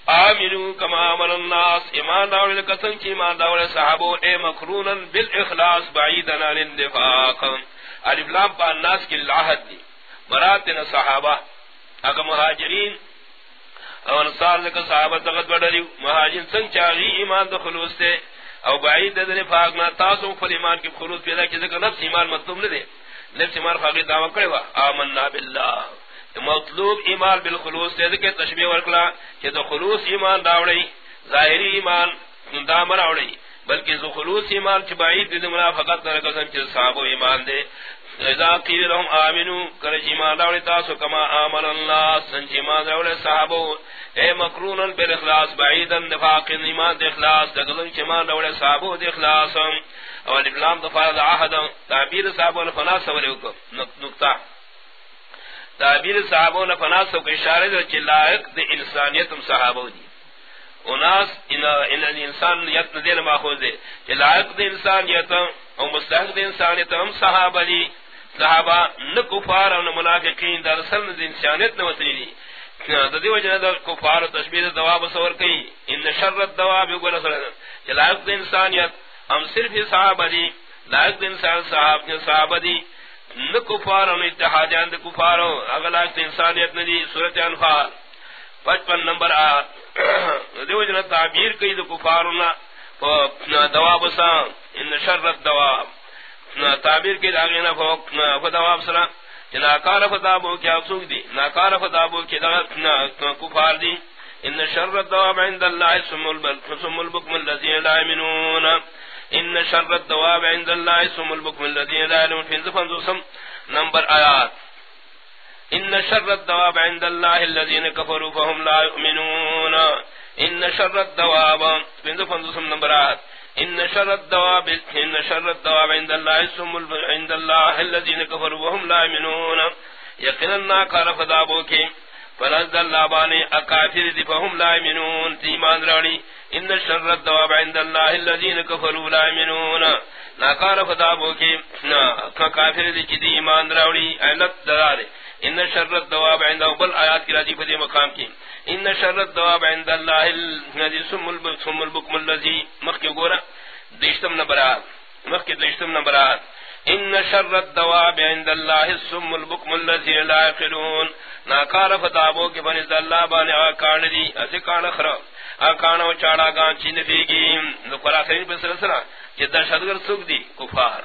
A: آمنو کما آمن الناس. ایمان داول قسم کی ایمان داول صحابو اے مکرونا بالاخلاص بعیدنا لندفاق علیف لام پا الناس کی لاحت دی مراتنا صحابہ اگا مہاجرین او انصار لکا صحابہ تغد بڑھلیو مہاجرین سنگ چاگی ایمان دا خلوص تے او بعید دا نفاق نا تاسو فل ایمان کی خلوص پیدا کی ذکر نفس ایمان مطلوب ندے نفس ایمان خاقی دعوی کرے وا آمنا باللہ مطلوب ایمان بالخلوص سے کہ تشبیہ ورکلا کہ تو خلوص ایمان داوڑی ظاہری ایمان دامر اوڑی بلکہ ذو خلوص ایمان چ بعید منافقت نہ قسم چ صاحب ایمان دے۔ اذا قیل لهم امنو کر ایمان داوڑی تاسو کما امن اللہ سن ایمان داوڑی صاحب اے مکرون بالاخلاص بعید النفاق ایمان دے اخلاص دغلن ایمان داوڑی صاحب دے اخلاص اور الاسلام دفاع عہد تعبیر صاحب الفنا سوال نقطہ۔ تعبیر صحابوں نے فنا سو کے اشارے دے چلائق دے انسانیت صحابہ دی۔ اناس ان ان انسان انسانیت دے ماخوذ دے۔ چلائق دے انسانیت او مستحق دے انسانیت ہم صحابہ دی۔ صحابہ نہ کفار اور منافقین در اصل دے انسانیت نہ وتری دی۔ ددی وجہ دا کفار تشبیہ دوا بصور کئی۔ ان شر الدواب یقول چلائق دے انسانیت ہم صرف صحابہ دی۔ لائق دے انسان صحابہ صحابہ دی۔ نہ کفار اور اتحادیان دے کفار اگلا انسانیت ندی صورت انفال۔ پچپن نمبر آٹھ دیو جنا تعبیر کئی دے کفارنا دوا بسا ان شرط دوا تعبیر کی داغینا فدوا بسرا جی ناکار فتابو کیا سوک دی۔ ناکار فتابو کی دا کفار دی۔ ان شر الدواب عند الله اسم البكم البكم الذين لا يؤمنون ان شر الدواب عند الله اسم البكم الذين لا يؤمنون في ذفن نمبر آیات ان شر الدواب عند الله الذين كفروا فهم لا يؤمنون. ان شر الدواب في ذفن نمبر آیات ان شر الدواب ان شر الدواب عند الله اسم عند الله الذين كفروا وهم لا يؤمنون. يقينا كفر فدابو کے فنزل الله بان اكافر دي فهم لا يؤمنون ایمان راڑی ان شر الدواب عند الله الذين كفروا لا يؤمنون ناکار فدابو کے کافر دی چی دی ایمان راوڑی علت درار ان شر الدواب عند بل آیات کی راضی فدی مقام کی. ان شر الدواب عند الله الذي سم البكم البكم الذي مخ گورا دشتم نبرات. مخ دشتم نبرات. ان شر الدواب عند الله السم البكم الذي لا يقلون. ناکار فتابو کے بنی اللہ بانے آکان دی اسی کان خرا آکانو چاڑا گان چین فیگی نکورا خرین پر سلسلہ کہ دہشتگر سوک دی، کفار.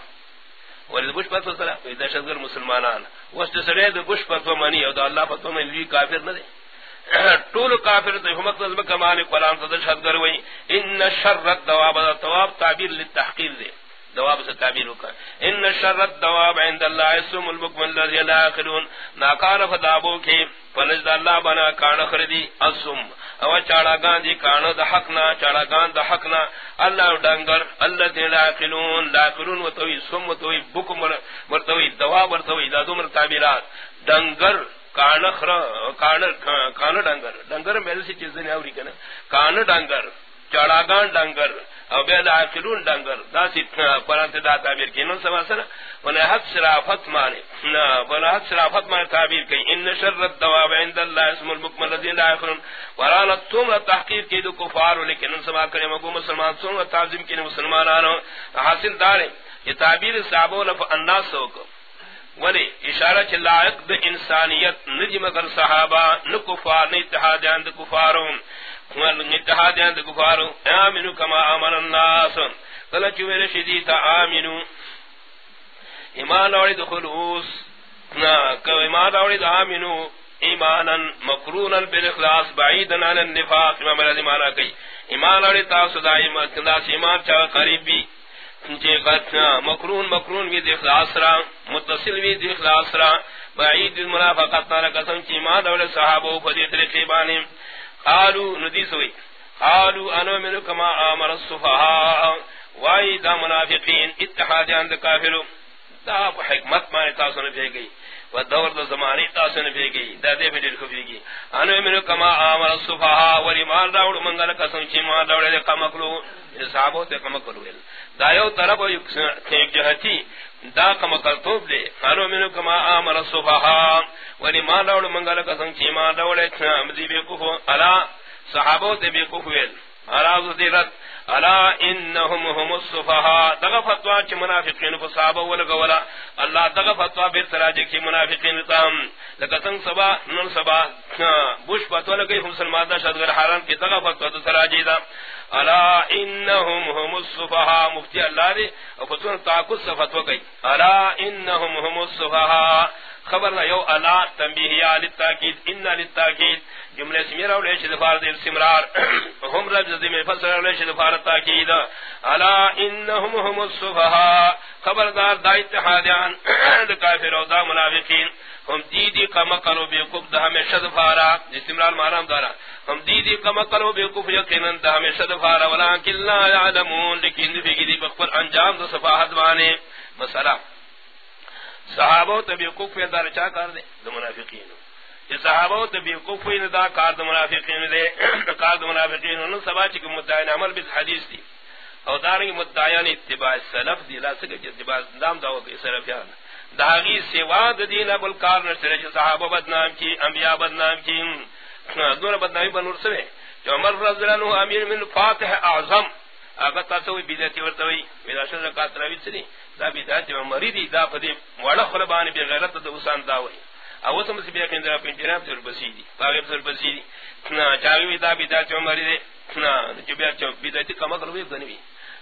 A: ولید بش پتو سرا دہشتگر مسلمانان. وست سڑے بش پتو منی، او دا اللہ پتو من لی کافر نہ دے طول کافر تو حکمت نظم کمال قرآن صدر شد گروئی ان شر الدواب الدواب تعبیر للتحقیر دے. دواب سے تعبیر ہوکا ان شر الدواب عند اللہ اسم المکم اللذی لا آخرون ناکار فدابو کے فنجد اللہ بنا کان خردی اسم. او چاڑا گان دی کان دا حقنا چاڑا گان دا حقنا اللہ ڈنگر اللہ دی لا آخرون لا آخرون و توی سم و توی بکم مرتوی دواب مرتوی دا دو مر تعبیرات. ڈنگر کان خر کان کان ڈنگر ڈنگر میرے سے چیز نہیں آوری کنا کان ڈنگر چڑاگان ڈنگر او بیل آکلون ڈنگر دا سی قرآن تے دا تعبیر کی انہوں سوا سنا ونہ حد شرافت مانے ونہ حد شرافت مانے تعبیر کی ان شر الدواب عند اللہ اسم المکم الذین لا آخرون ورانا توم تحقیق کی دو کفار لیکن انہوں سوا کرے مگو مسلمان. سن و تعظیم کی مسلمان حاصل دارے یہ تعبیر صحابو لف الناس ہوکو ولی اشارہ چ لائق د انسانیت نجم کر صحابہ نہ کفار نہ اتحاد اند کفاروں ول اتحاد کما الناس. ویل ایمان ایمانا مقرونا بالاخلاص بعیدا عن النفاق. کئی ایمان ایمان قریبی مکرون مکرون بھی دیکھ لاسرا متصل بھی دیکھ لاسرا بعید المنافقت نارا قسم چی ما دول صحابو فدی طریقی قالو ندی سوئی قالو انو منو کما آمر الصفحاء وائی دا منافقین، اتحادیان دا کافرو. دا حکمت مانی تاسو نے گئی و دور دا زمانی تاسو نے گئی دا دے بھی دل خفیگی انو منو کما آمر الصفحاء ولی مال داوڑ منگل قسم چی ما دول دے قمکلو صحابو تے قمکلو دا یو طرف ایک جہتی دا کم کرتوب دے خانو منو کما آمر الصفحا ونی ما لوڑ منگل کسنگ چی ما لوڑ مزی بے کفو علا صحابو دے بے کفویل علا زدیرت الا انهم هم الصفحاء دغفتوا چ منافقین کو صحابہ ولگولا اللہ دغفتوا بیر تراجے کی منافقین تام لکتن سبا، نن سبا بوش پتو لگئی مسلمان دا شدگر حرام کی دغفتوا تراجے دا. الا انهم هم الصفحاء مفتی اللہ دے فتون تاکس فتوا گئی الا انهم هم الصفحاء خبر نہ یو، الا تنبیہ للتاکید. ان للتاکید جملے سمیر اولے چھ دفار دیر سمرار۔ ہم رب زدی میں فسر اولے چھ دفار تاکید الا انہم ہم الصفحاء خبردار دا اتحادیان دا کافر و دا منافقین۔ ہم دیدی کم کرو بے کب دا ہمیشہ دفارا استمرار مارام دارا۔ ہم دیدی کم کرو بے کب یقینا دا ہمیشہ دفارا ولیکن لا یعلمون۔ لیکن فی گی بخبر انجام دا صفاحت بانے۔ مسئلہ۔ صحابہ تبی کب دار چا کر دے۔ دا منافقین۔ صحابہ تو بے بیوقوف ہوئی دا، کار دا منافقین دے، کار دا منافقین انہوں سبا چکم مدعین عمل بیت حدیث دی۔ او دارنگی مدعین اتباع سلف دی، لا سکے جی اتباع دام داو کہ سلفیان۔ داغی سوا دا دین ابو الکار نشترے چی صحابہ بدنام کی، انبیاء بدنام کی۔ دون بدنامی بنور سوے جو عمر رضی اللہ عنہ امیر من فاتح اعظم اگر تاسوی بیدتی ورطوی بیداشن رکات راوید سنی دا بیدتی عمری دی دا پدی وڑا خلبانی بی غیرت دا حسان داوئی۔ او سم سی بیا کین در پین جناب سر بسیدی باغیب سر بسیدی نا چاگوی دا بیدا چو مری دے نا جو بیا چو بیدا تی کما کروی بنوی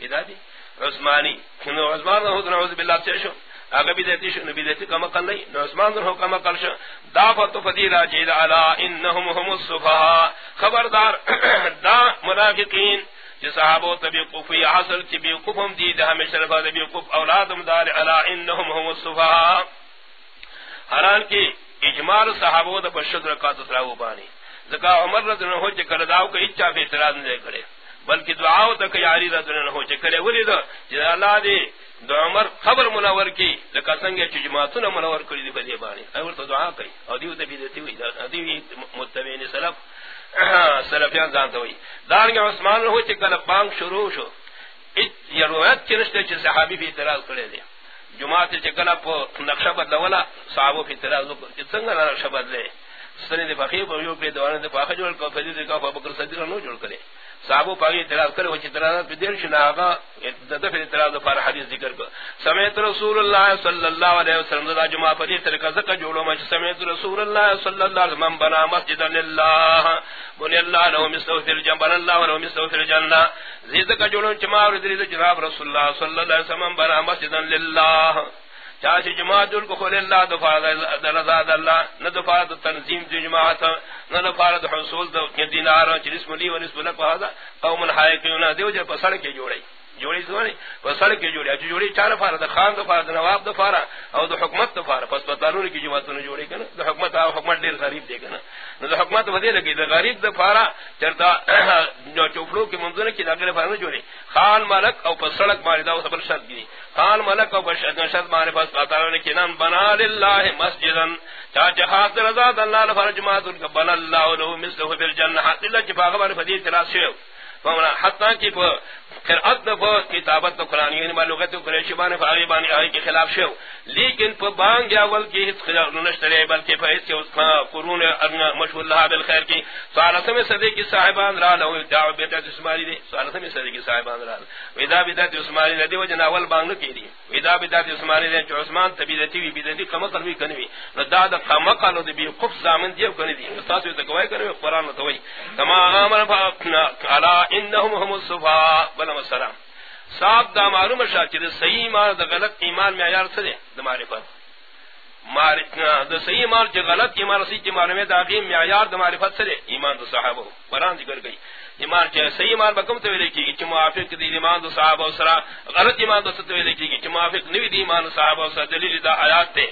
A: وي بذات عثماني نو عثمان رضی اللہ عنہ بالله څه شو اگر بھی دیتی شو، نبی دیتی کما کل نہیں نو عثمان رضی اللہ کما شو. دا فتو فضیلا جید علا انہم هم الصفحا خبردار دا منافقین. جو صحابو تبی قفی حصل چی بی قفم دید ہمیں شرفا دبی قف اولادم دار علا انہم هم الصفحا حران کی اجمال صحابو دا پر پشد رکات سراو بانی. زکا عمر رضی اللہ عنہ چکر داو کا اچھا فی اعتراض نہیں کرے. بلکہ دعا دعاو تک یاری رضی اللہ عنہ چکرے ولی دا جدا اللہ دی دو عمر خبر منور کی، لکا سنگے چو جماعتون منور کری دی فدی بانی۔ اول تو دعا کئی، او دیو تبی دیتی ہوئی دیوی متبین سلف، سلفیان زانتا ہوئی۔ دارنگی عثمان رہو چکل بانک شروع شو۔ یہ روایت چنشتے چھ صحابی بھی اعتراض کرے دیا جماعت چکلا پو نقشہ بدلولا، صحابو فی اعتراض کرے چنگا نقشہ بدلے۔ سنے دے فقیر پر یو پہ دوانے دے فاقہ جوڑ کر فدی دے کافا بکر صدیق نو جوڑ کرے۔ صحابو پاگی اعتراض کرے وچ اعتراضات پہ دیر شنا آگا دفع اعتراض فار حدیث ذکر کر سمیت رسول اللہ صلی اللہ علیہ وسلم، دا جمعہ پر یہ طریقہ زکا جوڑو مچ سمیت رسول اللہ صلی اللہ علیہ وسلم بنا مسجد للہ بنی اللہ لہو مستو فی الجنہ بنا اللہ لہو مستو فی الجنہ زید کا جوڑو چماہ ردرید جناب رسول اللہ صلی اللہ علیہ وسلم بنا مسجد للہ چاچ جماعت کو خول اللہ دفاع رضا اللہ، نہ دفاع تنظیم دی جماعت، نہ دفاع حصول دو دینار چرس ملی و نسب لك هذا قوم الحائقون دیو جب سڑکے جوڑائی جوڑی سوانی پسڑ کے جوڑی اچ جوڑی چار فار د خان دفاع نواب دفاع او د حکومت دفاع پس پتارون کی جماعت نے جوڑے کنا د حکومت او حکومت دیر غریب دے کنا۔ نو د حکومت ودی لگی د غریب دفاع چرتا جو چوفلو کی منظور کی لگے فار جوڑے خان ملک او پسڑک ماری دا صبر شرط دی خان ملک او بشد شرط مارے پاس پتارون کی نام، بنا للہ مسجدا چا جہاد رضا اللہ لفرج ما ذل بنا اللہ له مثله في الجنه حتى لا جفا خبر فدی تراس شو حتى کی قرأت دفع کتابت تو قرآن یعنی معلوغت قریشی بانے فاغی بانے آئی کے خلاف شو. لیکن پا بانگ اول کی ہت خلاف نشترے بلکہ پا اس کے قرون مشہور اللہ بالخیر کی. سالسم صدی کی صاحبان را لہو دعو بیتت اسمالی دے. سالسم صدی کی صاحبان را ویدہ بیتت اسمالی دے وجن اول بانگ کی دی. ویدہ بیتت اسمالی دے، چو عثمان تبیدتی وی بیدتی قمقل وی. کنوی نو دا دا قمقل دی بی قف زامن دیو کنی دی. استاسو تکوائی کنوی قرآن توی کما آمن فا علا انہم هم الصفا بلم السلام. صاحب دا معلوم شاہ چی صحیح ایمان دا غلط ایمان میں آیار سدے دا معرفت دا صحیح ایمان چی غلط ایمان رسی چی معلوم دا غیم میں آیار دا معرفت سدے ایمان دا صحابہ. قرآن ذکر گئی. ایمان چی صحیح ایمان بکم تو لکھی گی چی موافق دی ایمان دا صحابہ سرا، غلط ایمان دا ستوی لکھی گی چی موافق نوی دی ایمان دا صحابہ سرا، دلیل دا آیات تے.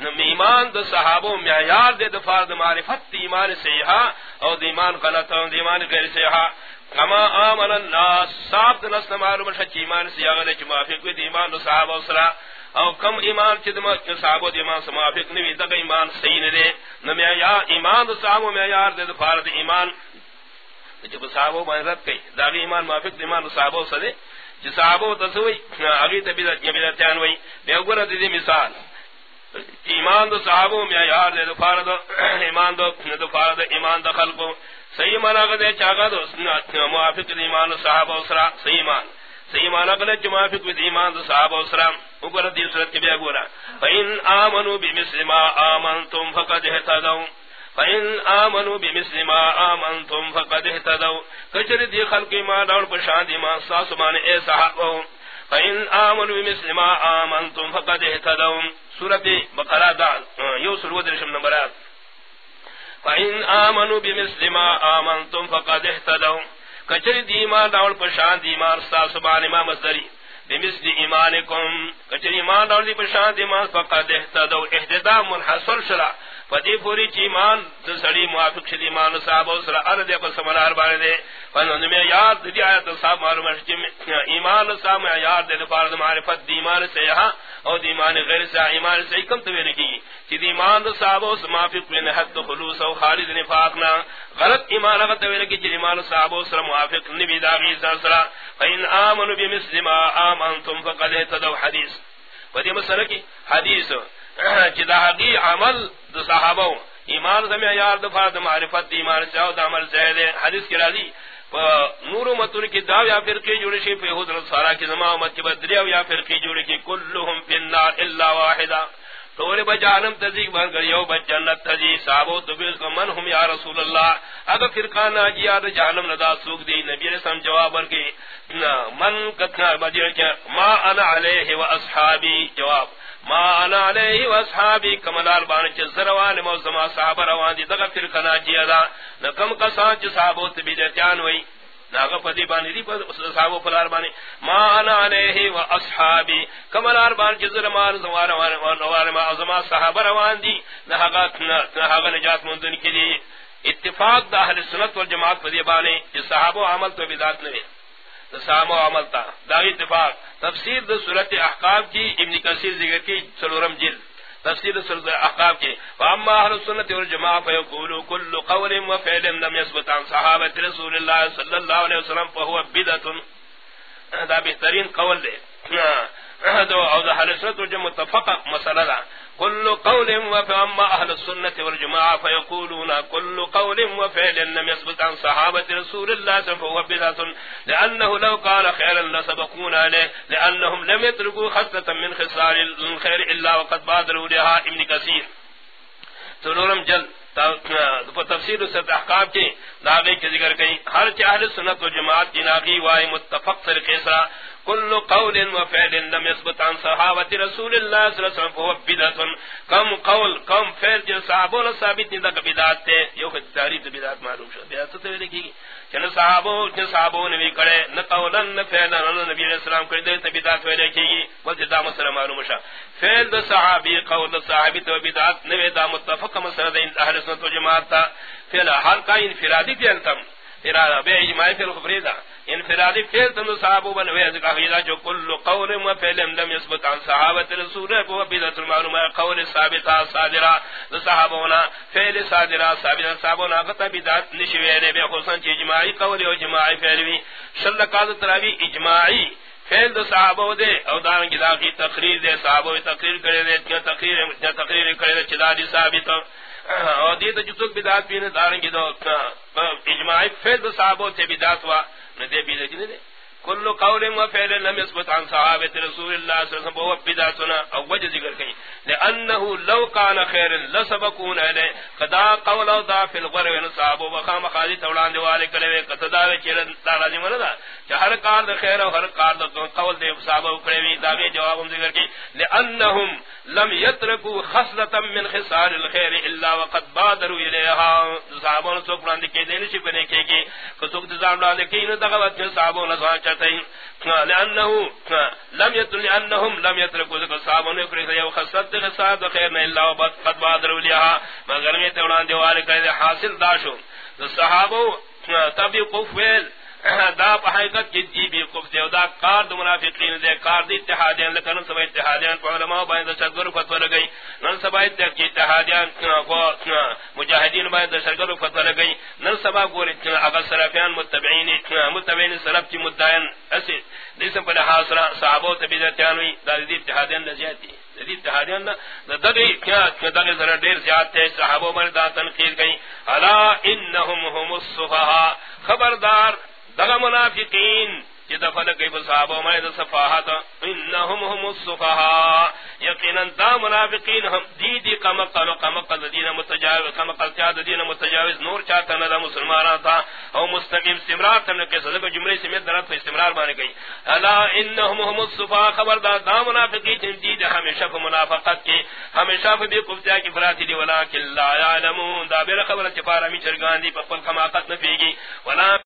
A: ایمان د صحابو معیار دے دفار د معرفت دی ایمان صحیحہ او دی ایمان غلط او دی ایمان غیر صحیحہ. کما آمن الناس صاحب د معلوم شچ ایمان سیاغه چ موافق دی ایمان صحابه سرا، او کم ایمان چ دم صحابه دی ایمان موافق نی دغه ایمان صحیح نه دی نو میا یا ایمان د صحابه معیار د فرض ایمان چې په صحابه رد کړي دا ایمان موافق دی ایمان صحابه سره چې صحابه تسوي هغه ته بیا بیا تیان وای به وګوره دې مثال ایمان دو صحابو معیار دے دو فارد ایمان دو دو ایمان دخل کو صحیح مانا گدے چاگا دو موافق ایمان صحابہ اسرا صحیح ایمان صحیح مانا گدے جو موافق دی ایمان دو صحابہ اسرا اوپر دی صورت کے بیا گورا۔ فإن آمنوا بمثل ما آمنتم فقد اهتدوا فإن آمنوا بمثل ما آمنتم فقد اهتدوا کچر دی خلق ایمان اور پشان دی ایمان ساس مان اے صحابہ۔ فإن آمنوا بمثل ما آمنتم فقد اهتدوا سورۃ بقرہ دا یو سورۃ رشم نمبرات فَإِنْ آمَنُوا بِمِثْلِ مَا آمَنْتُمْ فَقَدْ اهتدوا کچر دیمان داول پشان دیمان ستا سبان امام مصدری بمثل ایمانکم کچر ایمان داول دی پشان دیمان فقد اهتدوا اهتدا منحصر شرع فدی پوری چی ایمان سڑی موافق شد ایمان صاحب و سر ارد اپس منار بارے دے۔ فنون میں یاد دی آیت صاحب معلوم ہے ایمان صاحب میں یاد دے فارد معرفت دی ایمان سے یہاں او دی ایمان غیر سے ایمان سے کم تو کی۔ چی دی ایمان صاحب و موافق میں حد خلوص او خالد نفاقنا غلط ایمان غلط ویل کی، چی ایمان صاحب و سر موافق نبی داغی سر فإن آمنوا بمثل ما آمنتم فقد اهتدوا حديث۔ ودي مسئلہ کی حدیث جدا حقی عمل دو صحابو ایمان زمین یار دفاع دو معرفت ایمان چاہو دا عمل زید حدیث کی راضی نور و متن کی داو یا فرقی جوڑی شی فی حضرت سارا کی زمان امت کی بدریو یا فرقی جوڑی کی کلهم فی النار الا واحدا تورے بجانم تزیق بھر کر یو بچ جنت تزی صحابو تبیز کو من ہم یا رسول اللہ۔ اگر فرقان آجی یا جہنم ندا سوک دی۔ نبی رسم جواب برکی من کتنا مدیر کیا؟ ما انا علیہ و اصحابی، جواب۔ ما انا علیہ و اصحابی کمدار بانچ زروان موزما صحابہ روان دی دغا فرقان آجی ادا نکم کسان چ صحابو تبیدتیان وئی ناغ پدی بانی دی صحابو پلار بانی. ما انا علیہ و اصحابی کملار بان جزر مار زوار وار وار ما ازما صحابہ روان دی. نہاغا نجات مندن کی دی اتفاق دا اہل سنت والجماعت پدی بانی جس صحابو عمل تو بدات نوی. صحابو عمل تا. دا اتفاق. تفسیر دا صورت احقاب کی ابن کثیر ذکر کی سلورم جلد. تفسیر سرد احقاب کے واما اہل السنت والجماعہ فیقولو کل قول و فعل لم يثبت عن صحابت رسول اللہ صلی اللہ علیہ وسلم فهو بدعت دا بہترین قول دے دو او دا اہل السنت والجماعہ متفق مسئلہ دا. كل قول وفهم أهل السنة والجماعة فيقولون كل قول وفعل لم يثبت عن صحابة رسول الله فهو بدعة لأنه لو قال خيرا لسبقونا له، لأنهم لم يتركوا خصلة من خصال الخير إلا وقد بادروا لها ابن كثير. سنورم جل تفسیر سے احکام کے دعوے کے ذکر کہیں، ہر چاہل سنت و جماعت کی ناغی وائے متفق طریقے سے كل قول وفعل لم يثبت عن صحابة رسول الله صلى الله عليه وسلم، فهو بدعة. كم قول، كم فعل جن جو صحابون ثابت نہیں تھا بدعات تے یہ خود تعریف بدعات معلوم شو بدعات تو لکھی گی چن صحابو چن صحابو نے کرے نہ قولا، نہ فعلا نبی علیہ السلام کرے تے بدعات وی لکھی گی بس دا مسئلہ معلوم شا فعل دا صحابی، قول صحابی تو بدعات نہ دا متفق مسئلہ اہل سنت و جماعت تھا فعل حال کا انفرادی تھی انتم. ارادہ بے اجماعی فی الخفریدہ انفرادی فعل تم صحابو بن وے ذکر جو کل قول و فعل لم يثبت عن رسول ہے وہ بدعت المعلومہ قول ثابت صادرہ. صحابونا، فعل صادرہ، ثابت صحابونا قطع بدعت نشوے نے بے خصوصا اجماعی قول و اجماعی فعل شل قاض تراوی اجماعی فعل دو صحابو دے او دان کی داخی تقریر دے، صحابو تقریر کرے دے تقریر تقریر کرے دے چداری ثابت اور دیت جتک بدعت بھی نے دارنگی دو، اجماعی فعل دو صحابو تے بدعت ہوا. دے بھی لگنے دے کل قول و فعل لم يثبت عن صحابه رسول الله صلى الله عليه وسلم، وهو بدعتنا او وجه ذکر کہیں۔ لانه لو كان خير لسبقون الى قضا قول او ضع في الغر و صحابه وقام خالد تولان دیوالے کرے قصدا چرن دارا جی مردا کہ ہر کار دے خیر اور ہر کار دے قول دے صحابہ کرے وی دا جواب ذکر کی لانهم لم يتركوا خصله من خصال الخير الا وقد بادروا اليها صحابہ نے سو قران کے دین سے بنے کہ کہ تو دزام لا کہ ان دغوت صحابہ نے لانه لم يتل لم يتركوا نے خصت خیر قد بادر لیا مگر میں تو دیوار کہ حاصل داشو صحابہ تبی قفل دا حقیقت کی دی بھی کو دے دا کار دو منافقین دے، کار دی اتحادیان، لکن سب اتحادیان کو علماء بین دشگر فتوا لگئی. نن سب اتحادیان کو مجاہدین بین دشگر فتوا لگئی. نن سب گور اگر سلفیان متبعین متبعین سلف کی مدعین ایسے دیسم پر حاصل صحابہ تبیدتیان ہوئی. دا دی اتحادیان نزیاتی اتحادیان دغی کیا ذرا دیر زیاد صحابہ دا تنقید گئی. الا انہم هم خبردار دغا منافقین کہ دفل کئی بصحابہ میں دا صفاحات انہم هم الصفحاء یقینا دا منافقین ہم دی دی قمقل و قمقل دین متجاوز قمقل چاہ دین متجاوز، نور چاہتا ندا مسلمانان تھا او مستقیم استمرار کرنے کے صدق جملے سمیت درد پر استمرار بانے گئی الا انہم هم الصفحاء خبر دا دا منافقین دی دی ہمیشہ کو منافقت کی ہمیشہ بھی قفتیا کی فراتی دی ولیکن لا یعلمون. دا بیر خبر چپارا می چرگان دی پپل کماقت نفیگی ولا